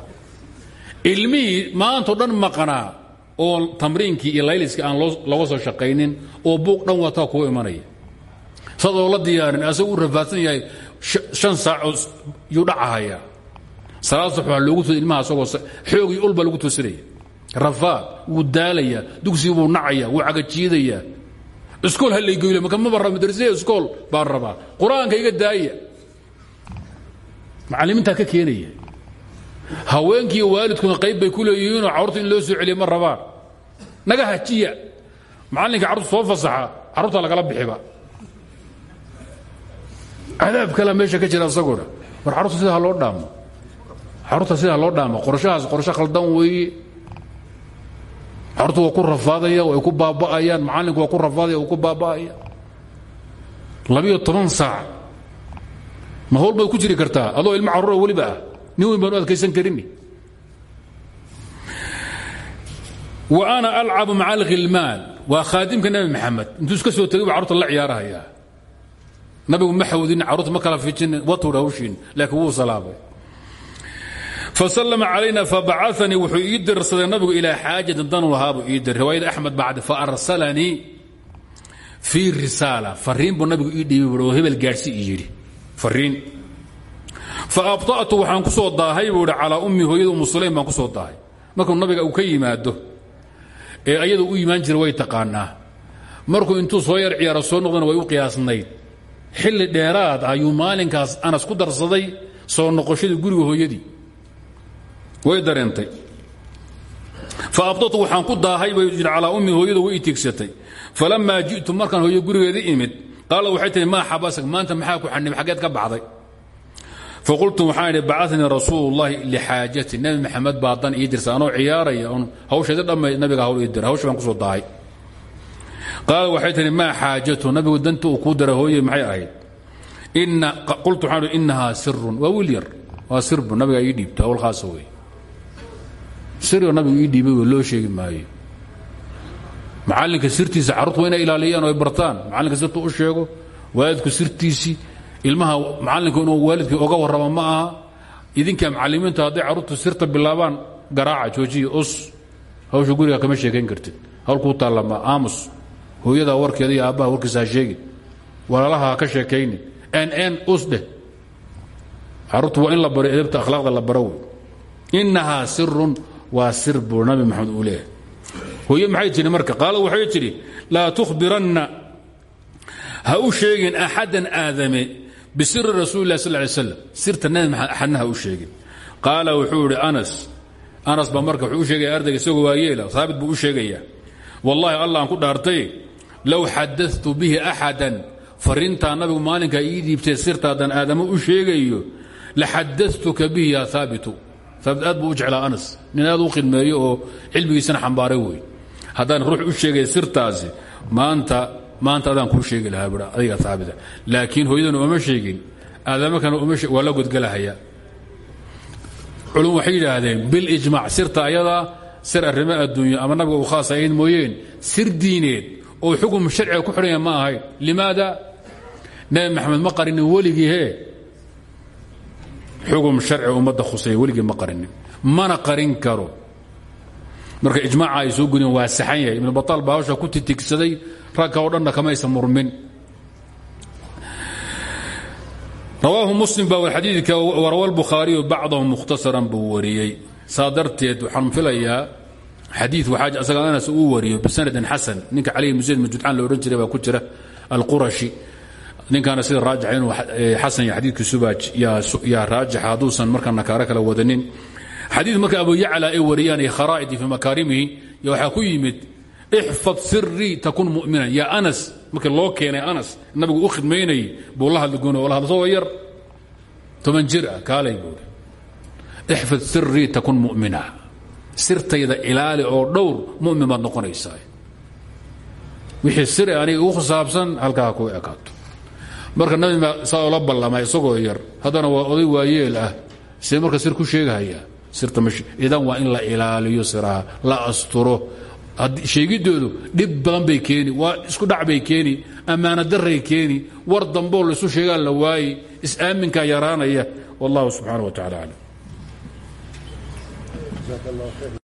Ilmihii maantao dhan maqnaa oo tamriinkii iyo layliskii aan looga soo shaqaynin oo buuq dhan wataa kuu imanaya. Sadoo la diyaarin asagu rafaadsan yahay shan saacoo yuu dhacahayaa salaad sax waa loogu ilmaha asagoo xoogii ulba lagu toosinaya rafaad wuu daalayaa dugsigii buu nacayaa wuu cagajiidayaa iskool ha laygoyle makamaba raba madrasaya iskool baan rabaa. Iga daaya. Macallimiintaa ka keenaya. Haweenkiiyo waalidkuna qayb bay ku leeyihiinoo carruurta in loo soo celiya ma naga hajiya macallinka carruurta soo fasaxa carruurta lagala bixiba. Cadaab kala meesha ka jira isaguna war carruurta sida ha loo dhaamo. Carruurta sida ha loo dhaamo. Qorshahaas qorsho khaldan weeye carruurta waa ku rafaadaya way ku baaba'ayaan. Macallinku waa ku rafaadaya waa ku baaba'aya labiyo toban saac. Ma hawl baad ku jiri kartaa. Adoo ilmo carruura weliba ah. Nin weyn baan u adkaysan karini wa ana alcabu maca alkhilmaan waa khaadimka nebi maxamed intuu iska soo tegay baa carruurta la ciyaarahayaa. Nabigu ma xawdin carruurta ma kala fijin watur hawshiin laakiin wuu salaabay faslama calayna fabacaanii wuxuu ii dirsaday nabigu ilaa xaajatin danu lahaabuu ii dir riwaayada axmed bacdi faarsalanii fii risaala. Fariin buu nabigu ii dhiibi oo hebel gaadhsi i yidhi. Fariin. Faabطa'tu waxaan ku soo daahay buu hi calaa ummi hooyada umu sulaym daahay. Markuu nabiga uu ka yimaado ee ayadu u imaan jira way taqaanaa. Markuu intuu soo yar ciyaaro soo noqdana way u qiyaasnayd. Xilli dheeraad ayuu maalinkaas anas ku darsaday soo noqoshadii guriga hooyadii. Way dareentay. Faabdatu waxaan ku daahay bay calaa ummi hooyadu way itiigsatay falammaa ji'tu markaan hooyo gurigeedii imid qaala waxay tihi maa xabasak maanta maxaa ku xanib? Xaggeed ka baxday faqultu waxaan idhi bacanii rasuulu llahi lixaajati nebi maxamed baa dan ii dirsa anoo ciyaaraya oon hawsheedi dhammay nabiga hawl ii dira hawsha baan ku soo daahay qaala waxay tihi maa xaajatu nabigu danta uu kuu dara hooye maxay ahayd qultu waxaan idhi innahaa sirun waa wiil yar waa sirbu nabigaa ii dhiibta hawl khaasa wey siroo nabigu ii dhiibay loo sheegi maayo macallinka sirtiisa carruurtu waa inay ilaaliyaan oo ay bartaan macallinka sirtu u sheego waalidku sirtiisii ilmaha macallinku inuu waalidkii oga warramo ma aha. Idinka macallimiintu hadday carruurtu sirta bilaabaan garaaca joojiya us. Hawsha guriga kama sheekayn kartid. Hawlkuu taallama aamus. Hooyadaa warkeeda iyo aabbaha warkiisa ha sheegin. Walaalaha ha ka sheekaynin. N n us dheh. Carruurtu waa in la baro edabta akhlaaqda la baro wey. Innahaa sirun waa sir buu nabi maxamed uu leeyahay. Hooye maxay tidhi marka? Qaala waxay tidhi laa tukhbiranna. Ha u sheegin axadan aadame bisiri rasuuli lah sal lay slam sirta nabi maxamed axadna ha u sheegin qaala wuxuu idhi anas anas baa marka wuxuu u sheegaya ardayga isagoo waa yeela haabit buu u sheegayaa. Wallahi allah aan ku dhaartay low xadatu bihi axadan fariintaa nabigu maalinkaa ii dhiibtay sirtaadan aadamo u sheegayo laxadatuka bihi ya haabitu aabit aad buu u jeclaa anas. Nin aad u maanta maanta adaan kuu sheegi lahaa bua adiga aabita laakiin hooyadana uma sheegin aadamakana waa la godgelahaya culum waxay yidhaahdeen bilijmac sirta ayadaa sir arrimo adduunyo ama nabiga uu khaas ahayd mooyeen sir diineed oo xukum sharciga ku xidhanya ma ahayn. Limaada? Nebi maxamed ma qarinin weligii hee. Xugum sharci ummadda khusaya weligii ma qarinin. Mana qarin karo. Marka ijmaaca ay soo gudeen waa saxan yahay. Ibnu bataal baa hawsha ku titigsaday ragka oo dhanna kamaysa murmin. Rawaahu muslim baa xadiidka warawa albukhaariyu bacdahu mukhtasaran buu wariyey. Saa darteed waxaan filayaa xadii waxaa asaga anas uu wariyo bisanadin xasan. Ninka calihi musayd majudcaan la odhan jiray baa ku jira alqurashi. Ninkaana sida raajixa inuu xasan iyo xadiidkiisubaaj yaa raajixa hadduusan markaa nakaaro kala wadanin. Xadiid marka abu yacla ay wariyaan iyo kharaa'idi fii makaarimihi y waxaa ku yimid ixfad sirii takun mu'minan yaa anas markii loo keenay anas nabigu u khidmaynayay buu la hadli gooni oo la hadla soo yar. Toban jir ah kaalay buuri ixfad sirii takun mu'mina. Sirtayda ilaali oo dhowr mu'min baad noqonaysaa wixii sir aniga ugu khisaabsan halkaa ku ekaato. Marka nabi saa oo la ballamay isagoo yar. Haddana waa oday waayeel ah. See marka sir ku sheegahayaa sirta idan waa in la ilaaliyo siraha la asturo sheegidoodu dhib badan bay keeni waa isku dhac bay keeni ammaano daray keeni war damboo laisu sheegaa la waaye is-aaminkaa yaraanaya. Wallahu subxaana wa tacala